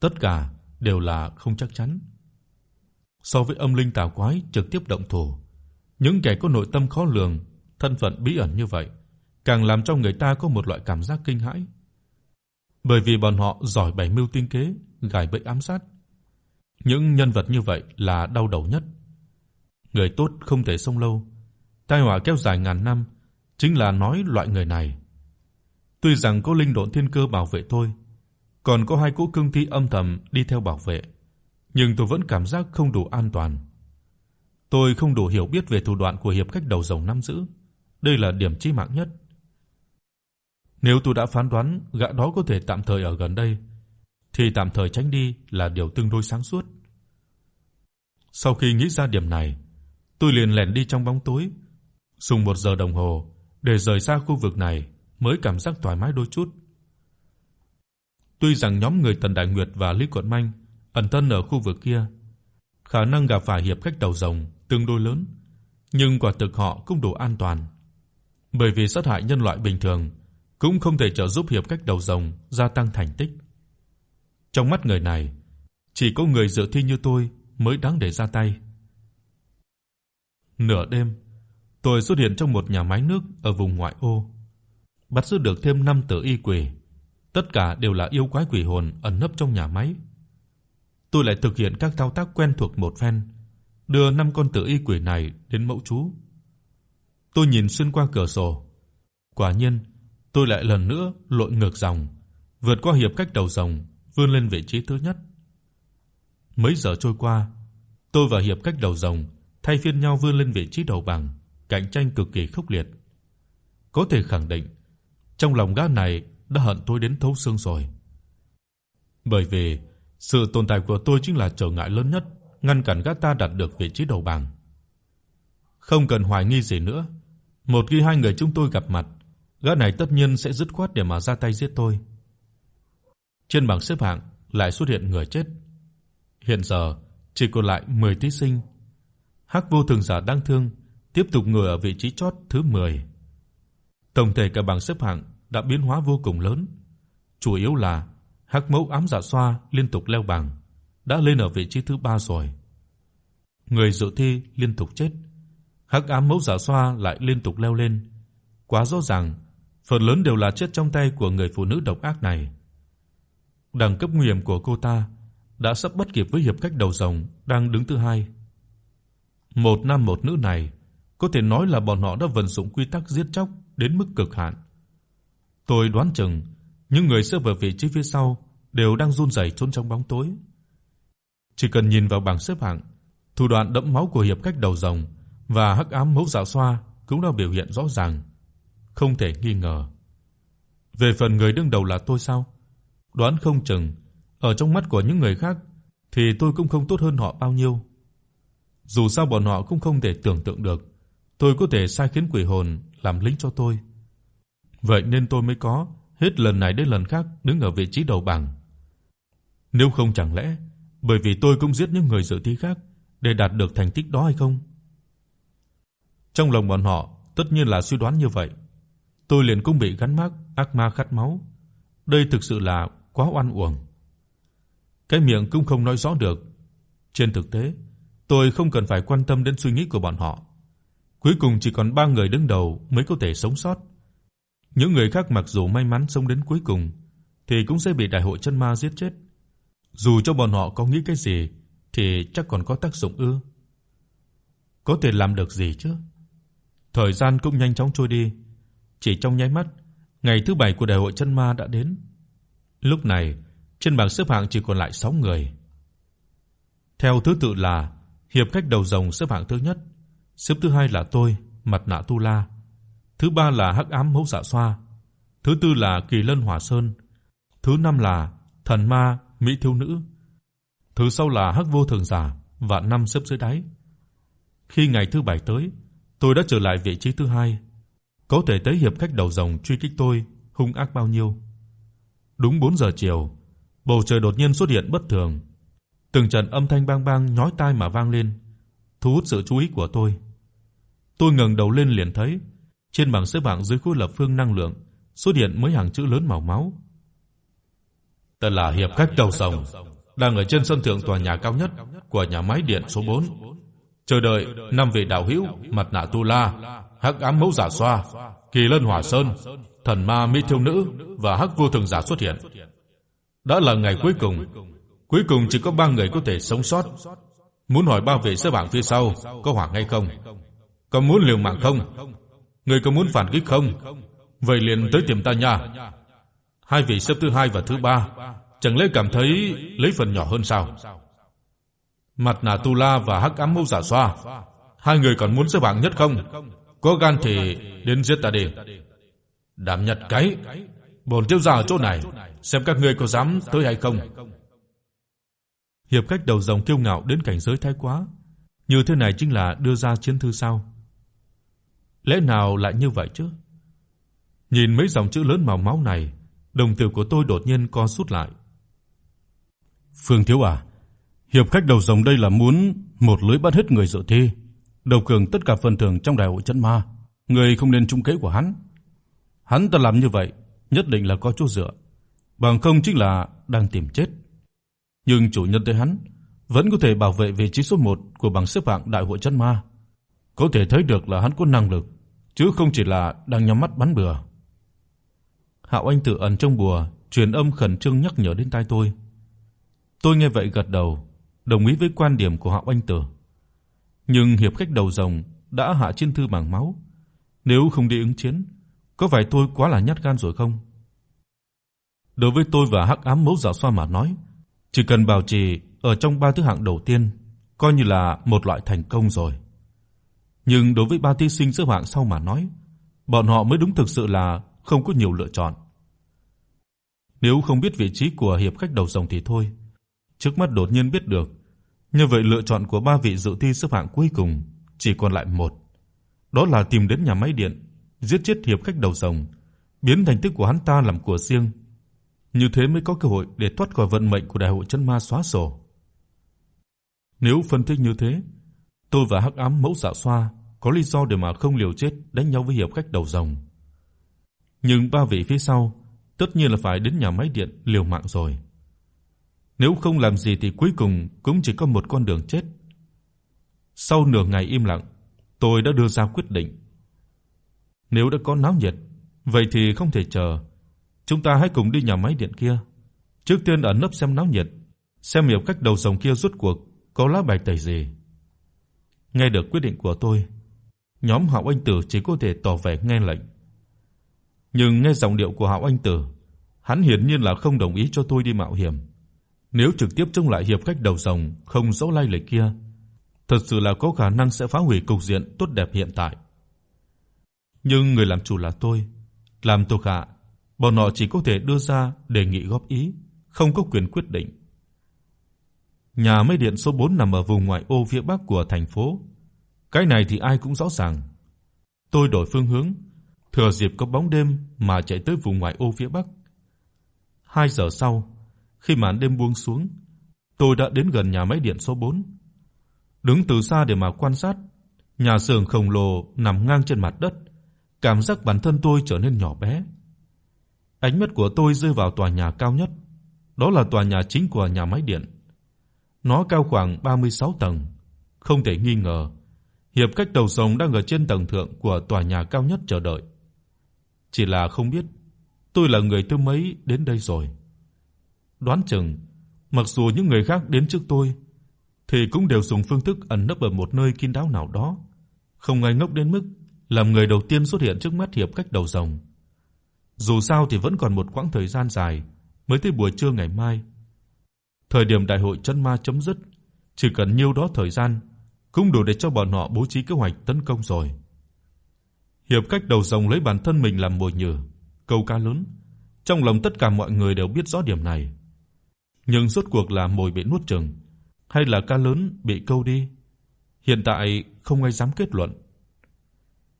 Tất cả đều là không chắc chắn. So với âm linh tà quái trực tiếp động thủ, những kẻ có nội tâm khó lường, thân phận bí ẩn như vậy, càng làm cho người ta có một loại cảm giác kinh hãi. Bởi vì bọn họ giỏi bày mưu tinh kế, gài bẫy ám sát. Những nhân vật như vậy là đau đầu nhất. Người tốt không thể sống lâu, tai họa kéo dài ngàn năm chính là nói loại người này. Tuy rằng có linh độn thiên cơ bảo vệ tôi, còn có hai cỗ cương thi âm thầm đi theo bảo vệ, nhưng tôi vẫn cảm giác không đủ an toàn. Tôi không đủ hiểu biết về thủ đoạn của hiệp khách đầu rồng năm giữ, đây là điểm chí mạng nhất. Nếu tôi đã phán đoán gã đó có thể tạm thời ở gần đây, thì tạm thời tránh đi là điều tương đối sáng suốt. Sau khi nghĩ ra điểm này, tôi liền lẻn đi trong bóng tối, dùng 1 giờ đồng hồ để rời xa khu vực này mới cảm giác thoải mái đôi chút. Tuy rằng nhóm người Tần Đại Nguyệt và Lý Quận Minh ẩn thân ở khu vực kia, khả năng gặp phải hiệp khách đầu rồng tương đối lớn, nhưng quả thực họ cũng đủ an toàn. Bởi vì sát hại nhân loại bình thường cũng không thể trợ giúp hiệp khách đầu rồng gia tăng thành tích. Trong mắt người này, chỉ có người dự thi như tôi mới đáng để ra tay. Nửa đêm, tôi xuất hiện trong một nhà máy nước ở vùng ngoại ô, bắt giữ được thêm 5 tử y quỷ, tất cả đều là yêu quái quỷ hồn ẩn nấp trong nhà máy. Tôi lại thực hiện các thao tác quen thuộc một phen, đưa 5 con tử y quỷ này đến mẫu chú. Tôi nhìn xuyên qua cửa sổ, quả nhiên tôi lại lần nữa lội ngược dòng, vượt qua hiệp cách đầu dòng, vươn lên vị trí thứ nhất. Mấy giờ trôi qua, tôi và hiệp cách đầu dòng thay phiên nhau vươn lên vị trí đầu bảng, cạnh tranh cực kỳ khốc liệt. Có thể khẳng định, trong lòng gã này đã hận tôi đến thấu xương rồi. Bởi vì sự tồn tại của tôi chính là trở ngại lớn nhất ngăn cản gã ta đạt được vị trí đầu bảng. Không cần hoài nghi gì nữa, một khi hai người chúng tôi gặp mặt, gã này tất nhiên sẽ dứt khoát để mà ra tay giết tôi. Trên bảng xếp hạng lại xuất hiện người chết, Hiện giờ chỉ còn lại 10 thí sinh. Hắc Vô Thường giả đang thương tiếp tục ngồi ở vị trí chót thứ 10. Tổng thể cả bảng xếp hạng đã biến hóa vô cùng lớn, chủ yếu là Hắc Mẫu ám giả xoa liên tục leo bảng, đã lên ở vị trí thứ 3 rồi. Người dự thi liên tục chết, Hắc ám mẫu giả xoa lại liên tục leo lên. Quá rõ ràng, phần lớn đều là chết trong tay của người phụ nữ độc ác này. Đẳng cấp nguy hiểm của cô ta đã sắp bắt kịp với hiệp khách đầu rồng đang đứng thứ hai. Một nam một nữ này, có thể nói là bọn họ đã vận dụng quy tắc giết chóc đến mức cực hạn. Tôi đoán chừng những người xếp vào vị trí phía sau đều đang run rẩy trốn trong bóng tối. Chỉ cần nhìn vào bảng xếp hạng, thủ đoạn đẫm máu của hiệp khách đầu rồng và hắc ám mẫu dạo xoa cũng đã biểu hiện rõ ràng, không thể nghi ngờ. Về phần người đứng đầu là tôi sao? Đoán không chừng ở trong mắt của những người khác thì tôi cũng không tốt hơn họ bao nhiêu. Dù sao bọn họ cũng không thể tưởng tượng được tôi có thể sai khiến quỷ hồn làm lính cho tôi. Vậy nên tôi mới có hết lần này đến lần khác đứng ở vị trí đầu bảng. Nếu không chẳng lẽ bởi vì tôi cũng giết những người dự thi khác để đạt được thành tích đó hay không? Trong lòng bọn họ tất nhiên là suy đoán như vậy. Tôi liền cũng bị gắn mác ác ma khát máu. Đây thực sự là quá oan uổng. Cái miệng cũng không nói rõ được. Trên thực tế, tôi không cần phải quan tâm đến suy nghĩ của bọn họ. Cuối cùng chỉ còn 3 người đứng đầu mới có thể sống sót. Những người khác mặc dù may mắn sống đến cuối cùng thì cũng sẽ bị đại hội chân ma giết chết. Dù cho bọn họ có nghĩ cái gì thì chắc còn có tác dụng ư? Có thể làm được gì chứ? Thời gian cũng nhanh chóng trôi đi, chỉ trong nháy mắt, ngày thứ 7 của đại hội chân ma đã đến. Lúc này, trên bảng xếp hạng chỉ còn lại 6 người. Theo thứ tự là hiệp khách đầu rồng xếp hạng thứ nhất, xếp thứ hai là tôi, mặt nạ tu la, thứ ba là hắc ám mẫu dạ xoa, thứ tư là kỳ lân hỏa sơn, thứ năm là thần ma mỹ thiếu nữ, thứ sau là hắc vô thường giả và năm xếp dưới đáy. Khi ngày thứ bảy tới, tôi đã trở lại vị trí thứ hai. Có thể thấy hiệp khách đầu rồng truy kích tôi hung ác bao nhiêu. Đúng 4 giờ chiều, bầu trời đột nhiên xuất hiện bất thường. Từng trận âm thanh bang bang nhói tai mà vang lên, thu hút sự chú ý của tôi. Tôi ngẩng đầu lên liền thấy trên bảng xếp hạng dưới khối lập phương năng lượng xuất hiện mấy hàng chữ lớn màu máu. Tên là hiệp khách đầu rồng, đang ở trên sân thượng tòa nhà cao nhất của nhà máy điện số 4. Chờ đợi năm vị đạo hữu mặt nạ tu la, hắc ám mẫu giả xoa, kỳ lân hỏa sơn, thần ma mỹ thiếu nữ và hắc vô thường giả xuất hiện. Đã là ngày cuối cùng, cuối cùng chỉ có ba người có thể sống sót. Muốn hỏi ba vị xếp bảng phía sau có hoảng hay không? Có muốn liều mạng không? Người có muốn phản kích không? Vậy liền tới tìm ta nha. Hai vị xếp thứ hai và thứ ba, chẳng lẽ cảm thấy lấy phần nhỏ hơn sao? Mặt nạ Tu La và Hắc Ám Mâu Giả Xoa, hai người còn muốn xếp hạng nhất không? Có gan thì đến giết ta đi. Đảm nhật cái, bổn tiêu gia ở chỗ này, xem các ngươi có dám tới hay không. Hiệp khách đầu rồng kiêu ngạo đến cảnh giới thái quá, như thế này chính là đưa ra chiến thư sao? Lẽ nào lại như vậy chứ? Nhìn mấy dòng chữ lớn màu máu này, đồng tử của tôi đột nhiên co rút lại. Phương thiếu à, hiệp khách đầu rồng đây là muốn một lưới bắt hết người dự thi, đầu cường tất cả phần thưởng trong đại hội chân ma, người không nên trung kế của hắn. Hắn ta làm như vậy, nhất định là có chỗ dựa, bằng không chính là đang tìm chết. Nhưng chủ nhân tới hắn vẫn có thể bảo vệ vị trí số 1 của bảng xếp hạng đại hội chân ma. Có thể thấy được là hắn có năng lực, chứ không chỉ là đang nhắm mắt bắn bừa. Hạo Anh tự ẩn trong bùa, truyền âm khẩn trương nhắc nhở đến tai tôi. Tôi nghe vậy gật đầu, đồng ý với quan điểm của Hạo Anh Tử. Nhưng hiệp khách đầu rồng đã hạ chiến thư bằng máu, nếu không đi ứng chiến, có phải tôi quá là nhát gan rồi không? Đối với tôi và Hắc Ám Mẫu Giả Xoa mà nói, chỉ cần bảo trì ở trong ba thứ hạng đầu tiên, coi như là một loại thành công rồi. Nhưng đối với ba thí sinh xếp hạng sau mà nói, bọn họ mới đúng thực sự là không có nhiều lựa chọn. Nếu không biết vị trí của hiệp khách đầu dòng thì thôi, trước mắt đột nhiên biết được, như vậy lựa chọn của ba vị dự thi xếp hạng cuối cùng chỉ còn lại một, đó là tìm đến nhà máy điện, giết chết hiệp khách đầu rồng, biến thành tích của hắn ta làm của riêng. Như thế mới có cơ hội để thoát khỏi vận mệnh của đại hội chân ma xóa sổ. Nếu phân tích như thế, tôi và Hắc Ám Mẫu Dạ Xoa có lý do để mà không liều chết đánh nhau với hiệp khách đầu rồng. Nhưng ba vị phía sau tất nhiên là phải đến nhà máy điện liều mạng rồi. Nếu không làm gì thì cuối cùng cũng chỉ có một con đường chết. Sau nửa ngày im lặng, tôi đã đưa ra quyết định. Nếu đã có náo nhiệt, vậy thì không thể chờ. Chúng ta hãy cùng đi nhà máy điện kia. Trước tiên ẩn nấp xem náo nhiệt, xem hiệp cách đầu rồng kia rốt cuộc có lá bài tẩy gì. Nghe được quyết định của tôi, nhóm Hạo Anh Tử chỉ có thể tỏ vẻ nghe lệnh. Nhưng nghe giọng điệu của Hạo Anh Tử, hắn hiển nhiên là không đồng ý cho tôi đi mạo hiểm. Nếu trực tiếp chống lại hiệp khách đầu rồng không rõ lai lịch kia, thật sự là có khả năng sẽ phá hủy cục diện tốt đẹp hiện tại. Nhưng người làm chủ là tôi, làm tôi hạ, bọn họ chỉ có thể đưa ra đề nghị góp ý, không có quyền quyết định. Nhà máy điện số 4 nằm ở vùng ngoại ô phía bắc của thành phố. Cái này thì ai cũng rõ ràng. Tôi đổi phương hướng, thừa dịp có bóng đêm mà chạy tới vùng ngoại ô phía bắc. 2 giờ sau, khi màn đêm buông xuống, tôi đã đến gần nhà máy điện số 4. Đứng từ xa để mà quan sát, nhà xưởng khổng lồ nằm ngang trên mặt đất, cảm giác bản thân tôi trở nên nhỏ bé. Ánh mắt của tôi rơi vào tòa nhà cao nhất, đó là tòa nhà chính của nhà máy điện. Nó cao khoảng 36 tầng, không thể nghi ngờ, hiệp cách đầu sông đang ở trên tầng thượng của tòa nhà cao nhất chờ đợi. Chỉ là không biết tôi là người thứ mấy đến đây rồi. Đoán chừng, mặc dù những người khác đến trước tôi thì cũng đều dùng phương thức ẩn nấp ở một nơi kín đáo nào đó, không ai ngốc đến mức làm người đầu tiên xuất hiện trước mắt hiệp cách đầu rồng. Dù sao thì vẫn còn một quãng thời gian dài mới tới buổi trưa ngày mai. Thời điểm đại hội chân ma chấm dứt, chỉ cần nhiêu đó thời gian cũng đủ để cho bọn họ bố trí kế hoạch tấn công rồi. Hiệp cách đầu rồng lấy bản thân mình làm mồi nhử, câu cá lớn. Trong lòng tất cả mọi người đều biết rõ điểm này. Nhưng rốt cuộc là mồi bị nuốt chửng hay là cá lớn bị câu đi, hiện tại không ai dám kết luận.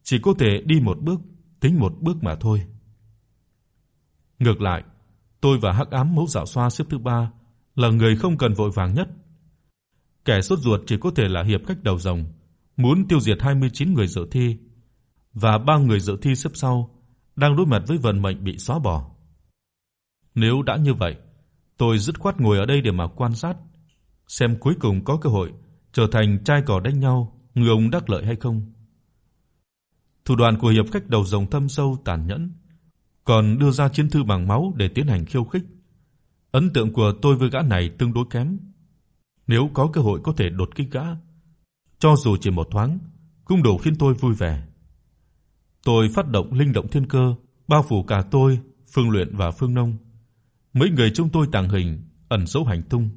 Chỉ có thể đi một bước, tính một bước mà thôi. Ngược lại, tôi và Hắc Ám Mẫu Dạo Xoa xếp thứ ba là người không cần vội vàng nhất. Kẻ sốt ruột chỉ có thể là hiệp khách đầu rồng, muốn tiêu diệt 29 người dự thi và ba người dự thi xếp sau đang đối mặt với vận mệnh bị xóa bỏ. Nếu đã như vậy, tôi dứt khoát ngồi ở đây để mà quan sát, xem cuối cùng có cơ hội trở thành trai cò đánh nhau, người ông đắc lợi hay không. Thủ đoạn của hiệp khách đầu rồng thâm sâu tàn nhẫn, còn đưa ra chiến thư bằng máu để tiến hành khiêu khích. Ấn tượng của tôi với gã này tương đối kém. Nếu có cơ hội có thể đột kích gã, cho dù chỉ một thoáng, cũng đủ khiến tôi vui vẻ. Tôi phát động linh động thiên cơ, bao phủ cả tôi, Phương Luyện và Phương Nông. Mấy người chúng tôi tàng hình, ẩn giấu hành tung.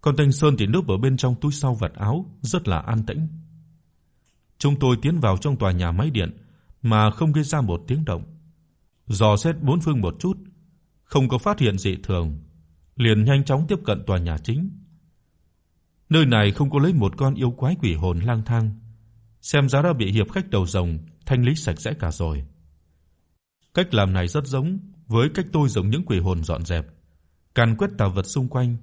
Còn Thanh Sơn thì núp ở bên trong túi sau vật áo, rất là an tĩnh. Chúng tôi tiến vào trong tòa nhà máy điện mà không gây ra một tiếng động. Dò xét bốn phương một chút, không có phát hiện dị thường, liền nhanh chóng tiếp cận tòa nhà chính. Nơi này không có lấy một con yêu quái quỷ hồn lang thang, xem ra đã bị hiệp khách đầu rồng thanh lý sạch sẽ cả rồi. Cách làm này rất giống với cách tôi giống những quỷ hồn dọn dẹp, càn quét tà vật xung quanh.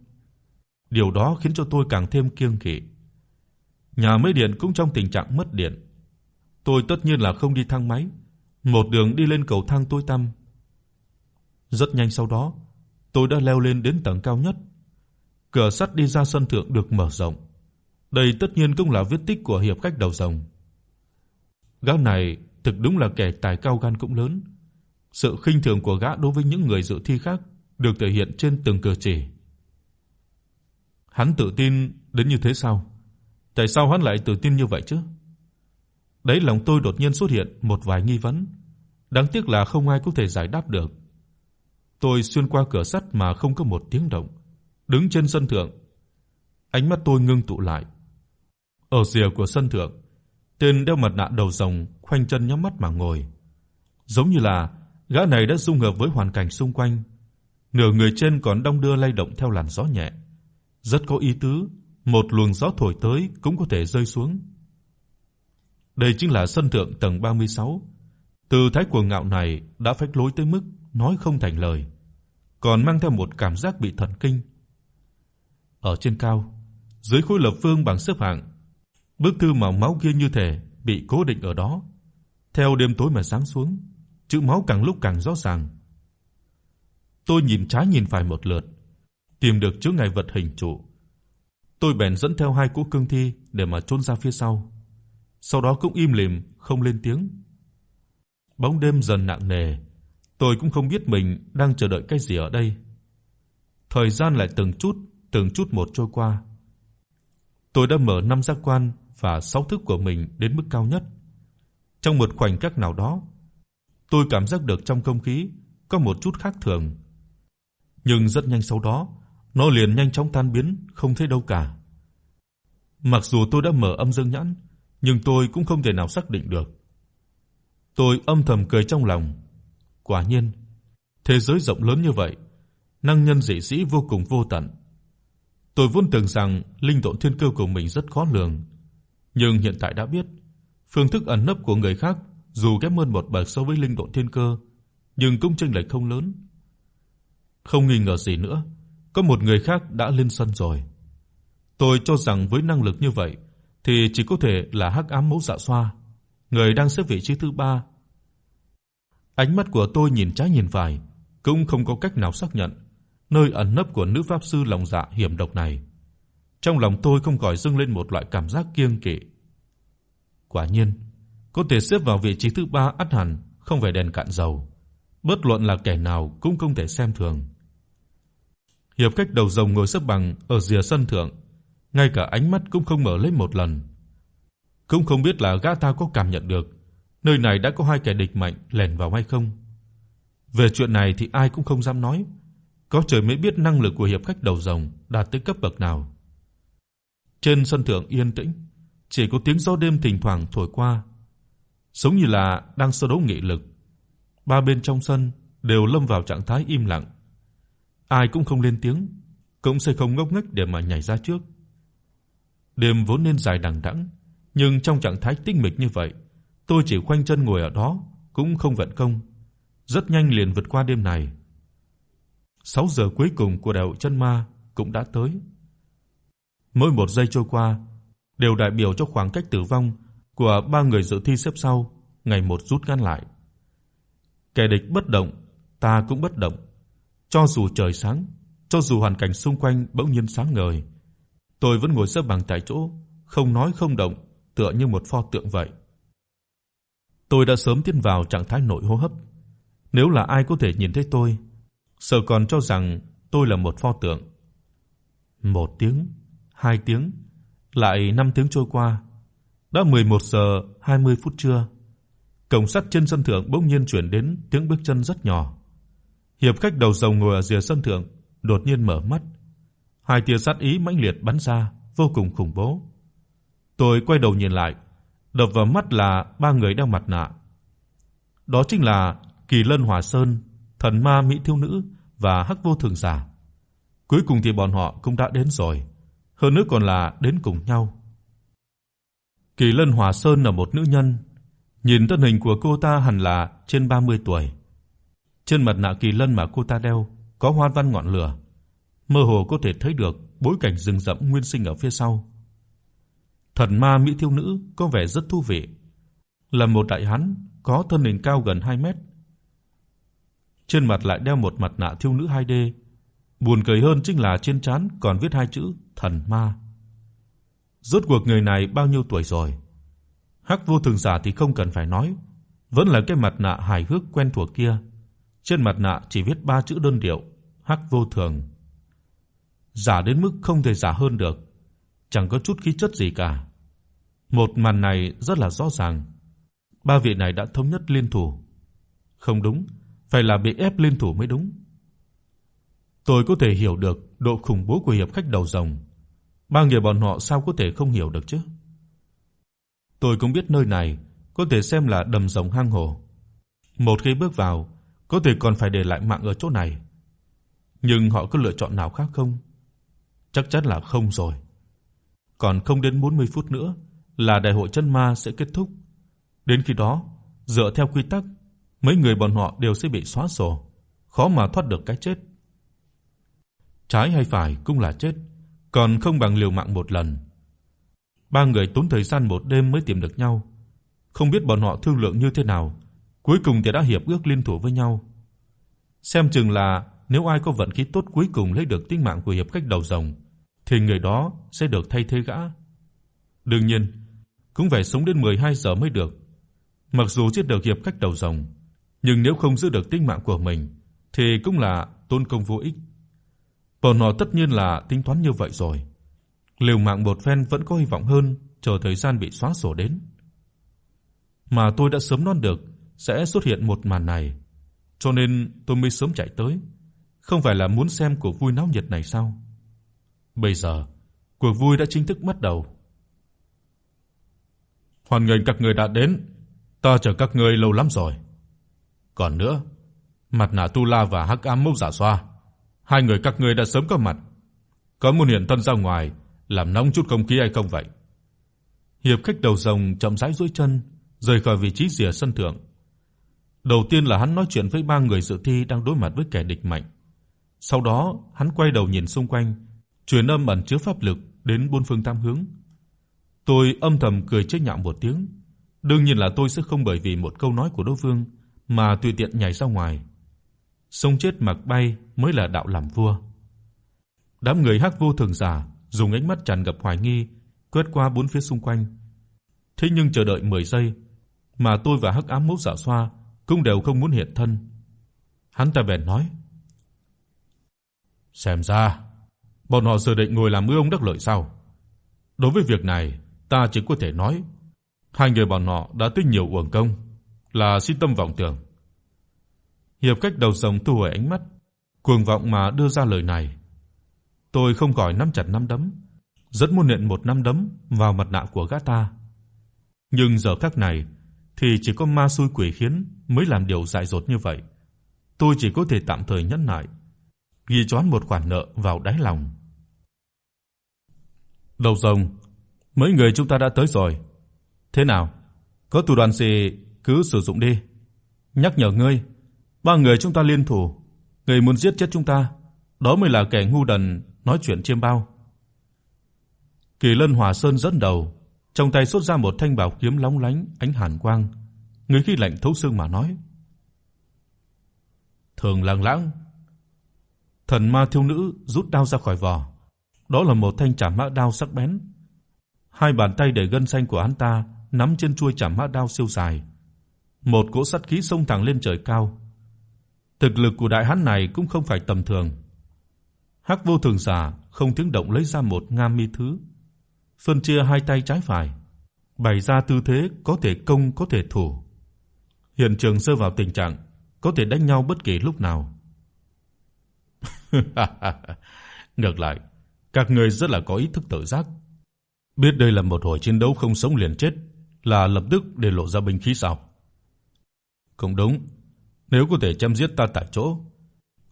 Điều đó khiến cho tôi càng thêm kiêng kỵ. Nhà máy điện cũng trong tình trạng mất điện. Tôi tất nhiên là không đi thang máy, một đường đi lên cầu thang tối tăm. Rất nhanh sau đó, tôi đã leo lên đến tầng cao nhất. Cửa sắt đi ra sân thượng được mở rộng. Đây tất nhiên cũng là vết tích của hiệp khách đầu rồng. Gã này thực đúng là kẻ tài cao gan cũng lớn. Sự khinh thường của gã đối với những người dự thi khác được thể hiện trên từng cử chỉ. Hắn tự tin đến như thế sao? Tại sao hắn lại tự tin như vậy chứ? Đấy lòng tôi đột nhiên xuất hiện một vài nghi vấn, đáng tiếc là không ai có thể giải đáp được. Tôi xuyên qua cửa sắt mà không có một tiếng động, đứng trên sân thượng. Ánh mắt tôi ngưng tụ lại. Ở rìa của sân thượng, tên đeo mặt nạ đầu rồng khoanh chân nhắm mắt mà ngồi. Giống như là gã này đã dung hợp với hoàn cảnh xung quanh, nửa người trên còn đong đưa lay động theo làn gió nhẹ, rất có ý tứ, một luồng gió thổi tới cũng có thể rơi xuống. Đây chính là sân thượng tầng 36. Từ thái cuồng ngạo này đã phách lối tới mức nói không thành lời, còn mang theo một cảm giác bị thần kinh. Ở trên cao, dưới khối lập phương bằng xếp hạng. Bức thư màu máu kia như thể bị cố định ở đó. Theo đêm tối mà sáng xuống, chữ máu càng lúc càng rõ ràng. Tôi nhìn trái nhìn phải một lượt, tìm được chữ ngài vật hình trụ. Tôi bèn dẫn theo hai cỗ cương thi để mà chôn ra phía sau. Sau đó cũng im lìm không lên tiếng. Bóng đêm dần nặng nề, tôi cũng không biết mình đang chờ đợi cái gì ở đây. Thời gian lại từng chút, từng chút một trôi qua. Tôi đã mở năm giác quan và sáu thức của mình đến mức cao nhất. Trong một khoảnh khắc nào đó, tôi cảm giác được trong không khí có một chút khác thường. Nhưng rất nhanh sau đó, nó liền nhanh chóng tan biến, không thấy đâu cả. Mặc dù tôi đã mở âm dương nhãn, nhưng tôi cũng không thể nào xác định được. Tôi âm thầm cười trong lòng. Quả nhiên, thế giới rộng lớn như vậy, năng nhân dị sĩ vô cùng vô tận. Tôi vốn tưởng rằng linh độn thiên cơ của mình rất khó lường, nhưng hiện tại đã biết, phương thức ẩn nấp của người khác dù kém hơn một bậc so với linh độn thiên cơ, nhưng cũng chênh lệch không lớn. Không nghi ngờ gì nữa, có một người khác đã lên sân rồi. Tôi cho rằng với năng lực như vậy thì chỉ có thể là Hắc Ám Mẫu Dạ Xoa, người đang xếp vị trí thứ 3. Ánh mắt của tôi nhìn trái nhìn phải, cũng không có cách nào xác nhận nơi ẩn nấp của nữ pháp sư lòng dạ hiểm độc này. Trong lòng tôi không khỏi dâng lên một loại cảm giác kiêng kỵ. Quả nhiên, có thể xếp vào vị trí thứ 3 ắt hẳn không phải đèn cạn dầu, bất luận là kẻ nào cũng không thể xem thường. Hiệp khách đầu rồng ngồi xếp bằng ở rìa sân thượng, ngay cả ánh mắt cũng không mở lên một lần. Cũng không biết là gã ta có cảm nhận được nơi này đã có hai kẻ địch mạnh lẻn vào hay không. Về chuyện này thì ai cũng không dám nói, có trời mới biết năng lực của hiệp khách đầu rồng đạt tới cấp bậc nào. Trên sân thượng yên tĩnh, chỉ có tiếng gió đêm thỉnh thoảng thổi qua, giống như là đang so đấu nghị lực. Ba bên trong sân đều lâm vào trạng thái im lặng. Ai cũng không lên tiếng, cũng sẽ không ngốc nghếch để mà nhảy ra trước. Đêm vốn nên dài đằng đẵng, nhưng trong trạng thái tĩnh mịch như vậy, tôi chỉ khoanh chân ngồi ở đó, cũng không vận công, rất nhanh liền vượt qua đêm này. 6 giờ cuối cùng của đạo chân ma cũng đã tới. Mỗi một giây trôi qua đều đại biểu cho khoảng cách tử vong của ba người dự thi xếp sau ngày một rút ngắn lại. Kẻ địch bất động, ta cũng bất động. Cho dù trời sáng, cho dù hoàn cảnh xung quanh bỗng nhiên sáng ngời, tôi vẫn ngồi xếp bằng tại chỗ, không nói không động, tựa như một pho tượng vậy. Tôi đã sớm tiến vào trạng thái nội hô hấp. Nếu là ai có thể nhìn thấy tôi, sợ còn cho rằng tôi là một pho tượng. Một tiếng, hai tiếng, lại năm tiếng trôi qua. Đã 11 giờ 20 phút trưa. Cổng sắt trên sân thượng bỗng nhiên chuyển đến tiếng bước chân rất nhỏ. Hiệp khách đầu rồng ngồi ở rìa sân thượng đột nhiên mở mắt. Hai tia sát ý mãnh liệt bắn ra, vô cùng khủng bố. Tôi quay đầu nhìn lại, đập vào mắt là ba người đeo mặt nạ. Đó chính là Kỳ Lân Hỏa Sơn, Thần Ma Mỹ thiếu nữ và Hắc Vô Thường giả. Cuối cùng thì bọn họ cũng đã đến rồi, hơn nữa còn là đến cùng nhau. Kỳ Lân Hỏa Sơn là một nữ nhân, nhìn thân hình của cô ta hẳn là trên 30 tuổi. Trên mặt nạ kỳ lân mà cô ta đeo có hoa văn ngọn lửa, mơ hồ có thể thấy được bối cảnh rừng rậm nguyên sinh ở phía sau. Thần ma mỹ thiếu nữ có vẻ rất thú vị, là một đại hán có thân hình cao gần 2 mét. Trên mặt lại đeo một mặt nạ thiếu nữ 2D. Buồn cười hơn chính là trên trán còn viết hai chữ thần ma. Rốt cuộc người này bao nhiêu tuổi rồi? Hắc vô thường giả thì không cần phải nói, vẫn là cái mặt nạ hài hước quen thuộc kia. Trên mặt nạ chỉ viết ba chữ đơn điệu, Hắc vô thường. Giả đến mức không thể giả hơn được, chẳng có chút khí chất gì cả. Một màn này rất là rõ ràng. Ba vị này đã thống nhất liên thủ. Không đúng, phải là bị ép liên thủ mới đúng. Tôi có thể hiểu được độ khủng bố của hiệp khách đầu rồng. Ba người bọn họ sao có thể không hiểu được chứ? Tôi cũng biết nơi này có thể xem là đầm rồng hang hổ. Một khi bước vào, có thể còn phải để lại mạng ở chỗ này. Nhưng họ có lựa chọn nào khác không? Chắc chắn là không rồi. Còn không đến 40 phút nữa là đại hội chân ma sẽ kết thúc. Đến khi đó, dựa theo quy tắc, mấy người bọn họ đều sẽ bị xóa sổ, khó mà thoát được cái chết. Trái hay phải cũng là chết, còn không bằng liều mạng một lần. Ba người tốn thời gian một đêm mới tìm được nhau. Không biết bọn họ thương lượng như thế nào, cuối cùng thì đã hiệp ước liên thủ với nhau. Xem chừng là nếu ai có vận khí tốt cuối cùng lấy được tính mạng của hiệp khách đầu rồng thì người đó sẽ được thay thế gã. Đương nhiên, cũng phải sống đến 12 giờ mới được. Mặc dù giết được hiệp khách đầu rồng, nhưng nếu không giữ được tính mạng của mình thì cũng là tốn công vô ích. Bọn họ tất nhiên là tính toán như vậy rồi. Liều mạng một phen vẫn có hy vọng hơn chờ thời gian bị xóa sổ đến. Mà tôi đã sớm đoán được sẽ xuất hiện một màn này, cho nên tôi mới sớm chạy tới, không phải là muốn xem cuộc vui náo nhiệt này sao? Bây giờ, cuộc vui đã chính thức bắt đầu. Hoan nghênh các người đã đến, ta chờ các người lâu lắm rồi. Còn nữa, Mặt nạ Tu La và Hắc Ám Mộc Giả Xoa, hai người các ngươi đã sớm có mặt. Có muốn hiện thân ra ngoài làm nóng chút không khí hay không vậy? Hiệp khách đầu rồng chậm rãi duỗi chân, rời khỏi vị trí rìa sân thượng. Đầu tiên là hắn nói chuyện với ba người dự thi đang đối mặt với kẻ địch mạnh. Sau đó, hắn quay đầu nhìn xung quanh, truyền âm ẩn chứa pháp lực đến bốn phương tám hướng. Tôi âm thầm cười chế nhạo một tiếng. Đương nhiên là tôi sẽ không bởi vì một câu nói của đối phương mà tùy tiện nhảy ra ngoài. Sống chết mặc bay mới là đạo làm vua. Đám người Hắc Vô Thường giả dùng ánh mắt tràn ngập hoài nghi quét qua bốn phía xung quanh. Thế nhưng chờ đợi 10 giây, mà tôi và Hắc Ám Mộc Dạ Xoa cũng đều không muốn hiện thân. Hắn ta bèn nói: "Xem ra, bọn họ dự định ngồi làm mưa ông đắc lợi sao? Đối với việc này, ta chỉ có thể nói, hai người bọn họ đã tích nhiều uổng công, là si tâm vọng tưởng. Hiệp Cách đầu rồng thu hồi ánh mắt, cuồng vọng mà đưa ra lời này. Tôi không khỏi nắm chặt nắm đấm, rất muốn nện một nắm đấm vào mặt nạ của gã ta. Nhưng giờ khắc này thì chỉ có ma xui quỷ khiến mới làm điều dại dột như vậy. Tôi chỉ có thể tạm thời nhẫn nại, ghi choán một khoản nợ vào đáy lòng. Đầu rồng, mấy người chúng ta đã tới rồi. Thế nào? Có thủ đoạn gì cứ sử dụng đi. Nhắc nhở ngươi, ba người chúng ta liên thủ, người muốn giết chết chúng ta, đó mới là kẻ ngu đần nói chuyện chiêm bao. Kỳ Lân Hỏa Sơn dẫn đầu, trong tay xuất ra một thanh bảo kiếm lóng lánh ánh hàn quang, người khi lạnh thấu xương mà nói: "Thường Lăng Lãng." Thần ma thiếu nữ rút đao ra khỏi vỏ, đó là một thanh trảm mã đao sắc bén. Hai bàn tay để gân xanh của hắn ta nắm trên chuôi trảm mã đao siêu dài, một cỗ sát khí xông thẳng lên trời cao. Thực lực của đại hán này cũng không phải tầm thường. Hắc Vô Thường giả không tiếng động lấy ra một ngam mi thứ, phân chia hai tay trái phải, bày ra tư thế có thể công có thể thủ. Hiện trường rơi vào tình trạng có thể đánh nhau bất kỳ lúc nào. Ngược lại, các ngươi rất là có ý thức tự giác. Biết đây là một hồi chiến đấu không sống liền chết, là lập tức để lộ ra binh khí sao? Cũng đúng, nếu có thể chém giết ta tại chỗ,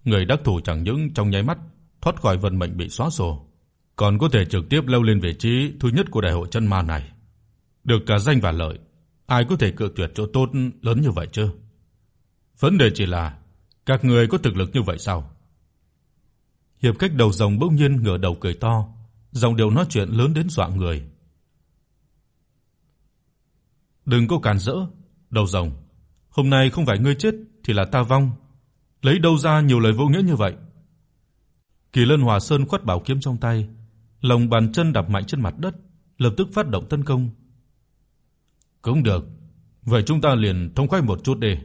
người đắc thủ chẳng những trong nháy mắt thoát khỏi vận mệnh bị xóa sổ, còn có thể trực tiếp leo lên vị trí thứ nhất của đại hội chân ma này. Được cả danh và lợi, ai có thể cự tuyệt chỗ tốt lớn như vậy chứ? Vấn đề chỉ là các người có thực lực như vậy sao? Hiệp khách đầu rồng bỗng nhiên ngửa đầu cười to, giọng điệu nói chuyện lớn đến dọa người. Đừng có cản rỡ, đầu rồng, hôm nay không phải ngươi chết thì là ta vong, lấy đâu ra nhiều lời vô nghĩa như vậy? Kỳ Lân Hỏa Sơn quất bảo kiếm trong tay, lòng bàn chân đạp mạnh trên mặt đất, lập tức phát động tấn công. Cũng được, vậy chúng ta liền thông khoái một chút đi.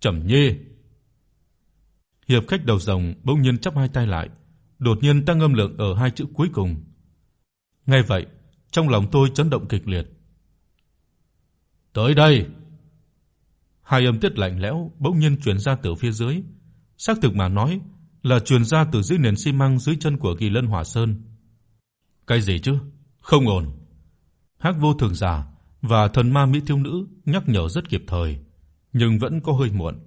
Trầm Nhi. Hiệp khách đầu rồng bỗng nhiên chắp hai tay lại, đột nhiên tăng âm lượng ở hai chữ cuối cùng. ngay vậy, trong lòng tôi chấn động kịch liệt. Tới đây. Hai âm tiết lạnh lẽo bỗng nhiên truyền ra từ phía dưới, xác thực mà nói là truyền ra từ dưới nền xi măng dưới chân của Kỳ Lân Hỏa Sơn. Cái gì chứ? Không ổn. Hắc Vô Thường giả và thần ma mỹ thiếu nữ nhắc nhở rất kịp thời, nhưng vẫn có hơi muộn.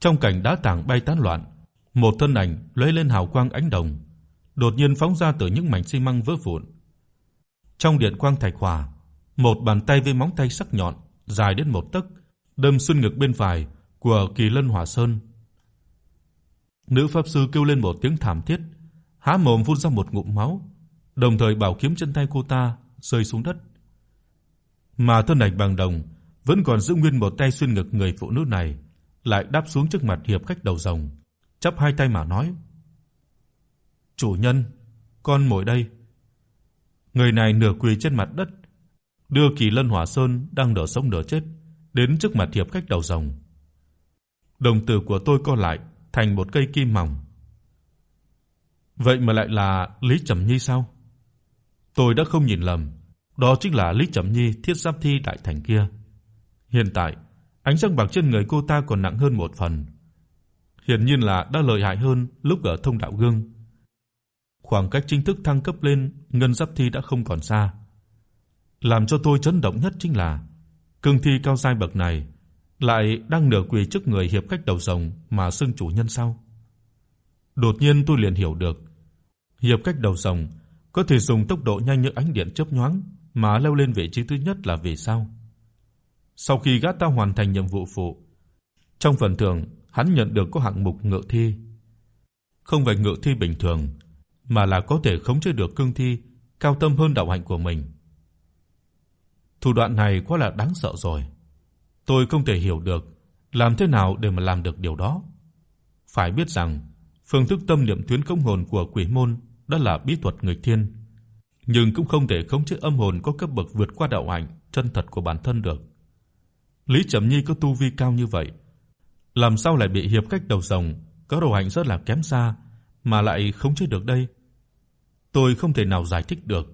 Trong cảnh đá tảng bay tán loạn, một thân ảnh lóe lên hào quang ánh đồng, đột nhiên phóng ra từ những mảnh xi măng vỡ vụn. Trong điện quang thạch hỏa, một bàn tay với móng tay sắc nhọn dài đến một tấc đâm xuyên ngực bên phải của Kỳ Lân Hỏa Sơn. Nữ pháp sư kêu lên một tiếng thảm thiết, há mồm phun ra một ngụm máu, đồng thời bảo kiếm trên tay cô ta rơi xuống đất. Mà thân ảnh bằng đồng vẫn còn giữ nguyên một tay xuyên ngực người phụ nữ này, lại đáp xuống trước mặt hiệp khách đầu rồng, chắp hai tay mà nói: "Chủ nhân, con ngồi đây." Người này nửa quỳ trên mặt đất, đưa Kỳ Lân Hỏa Sơn đang nửa sống nửa chết đến trước mặt hiệp khách đầu rồng. Đồng tử của tôi co lại thành một cây kim mỏng. Vậy mà lại là Lý Trầm Nhi sao? Tôi đã không nhìn lầm, đó chính là Lý Trầm Nhi thiết giáp thi đại thành kia. Hiện tại, ánh sáng bạc trên người cô ta còn nặng hơn một phần. Hiển nhiên là đã lợi hại hơn lúc ở Thông Đạo Gương. Khoảng cách chính thức thăng cấp lên ngân giáp thi đã không còn xa. Làm cho tôi chấn động nhất chính là cương thi cao giai bậc này lại đang nửa quỳ trước người hiệp khách đầu rồng mà xưng chủ nhân sao? Đột nhiên tôi liền hiểu được, hiệp khách đầu rồng có thể dùng tốc độ nhanh như ánh điện chớp nhoáng mà leo lên vị trí thứ nhất là vì sao? Sau khi gã ta hoàn thành nhiệm vụ phụ, trong phần thưởng hắn nhận được có hạng mục ngự thi. Không phải ngự thi bình thường, mà là có thể khống chế được cương thi cao tâm hơn đạo hạnh của mình. Thủ đoạn này quá là đáng sợ rồi. Tôi không thể hiểu được làm thế nào để mà làm được điều đó. Phải biết rằng, phương thức tâm niệm tuyến công hồn của quỷ môn đó là bí thuật nghịch thiên, nhưng cũng không thể khống chế âm hồn có cấp bậc vượt qua đạo hạnh chân thật của bản thân được. Lý Trầm Nhi có tu vi cao như vậy, làm sao lại bị hiệp khách đầu rồng có đồ hạnh rất là kém xa mà lại không chế được đây? Tôi không thể nào giải thích được,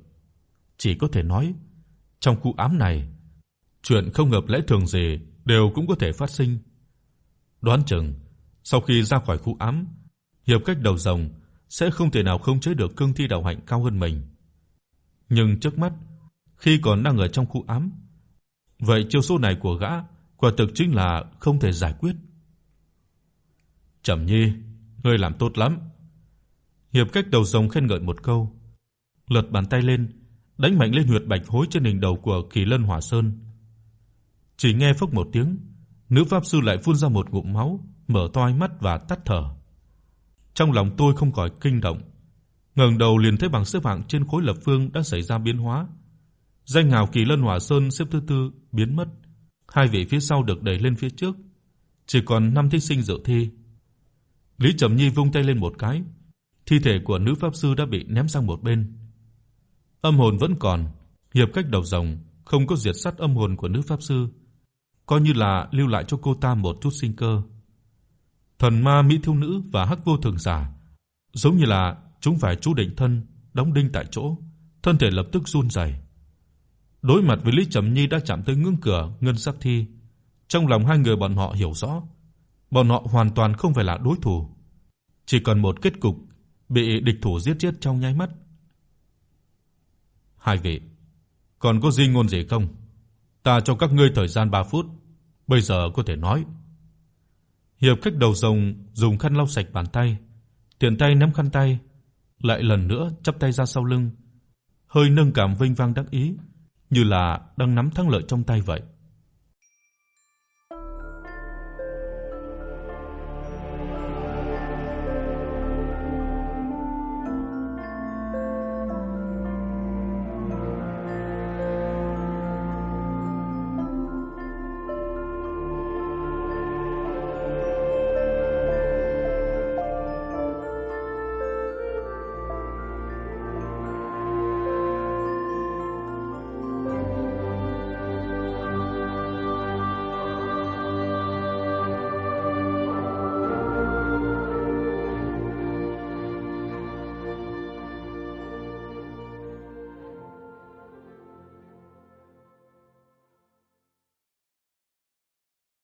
chỉ có thể nói trong khu ám này, chuyện không hợp lẽ thường gì đều cũng có thể phát sinh. Đoán chừng sau khi ra khỏi khu ám, hiệp cách đầu rồng sẽ không thể nào khống chế được cương thi đạo hạnh cao hơn mình. Nhưng trước mắt, khi còn đang ở trong khu ám, vậy chiêu số này của gã quả thực chính là không thể giải quyết. Trầm Nhi, ngươi làm tốt lắm. Hiệp cách đầu rồng khen ngợi một câu, lật bàn tay lên, đánh mạnh lên huyệt bạch hối trên đỉnh đầu của Kỳ Lân Hỏa Sơn. Chỉ nghe phốc một tiếng, nữ pháp sư lại phun ra một ngụm máu, mở to mắt và tắt thở. Trong lòng tôi không khỏi kinh động, ngẩng đầu liền thấy bảng xếp hạng trên khối lập phương đã xảy ra biến hóa. Danh hào Kỳ Lân Hỏa Sơn xếp thứ tư biến mất, hai vị phía sau được đẩy lên phía trước, chỉ còn 5 thí sinh dự thi. Lý Trầm Nhi vung tay lên một cái, thi thể của nữ pháp sư đã bị ném sang một bên. Âm hồn vẫn còn, hiệp cách đầu rồng không có diệt sát âm hồn của nữ pháp sư, coi như là lưu lại cho cô ta một chút sinh cơ. Thần ma mỹ thiếu nữ và hắc vô thường giả, giống như là chúng phải chú định thân, đóng đinh tại chỗ, thân thể lập tức run rẩy. Đối mặt với Lý Trầm Nhi đã chạm tới ngưỡng cửa ngân sắc thi, trong lòng hai người bọn họ hiểu rõ, bọn họ hoàn toàn không phải là đối thủ, chỉ cần một kết cục bị địch thủ giết chết trong nháy mắt. Hai vị, còn có gì ngôn gì không? Ta cho các ngươi thời gian 3 phút, bây giờ có thể nói. Hiệp khách đầu rồng dùng khăn lau sạch bàn tay, tiện tay nắm khăn tay, lại lần nữa chắp tay ra sau lưng, hơi nâng cảm vinh vang đắc ý, như là đang nắm thắng lợi trong tay vậy.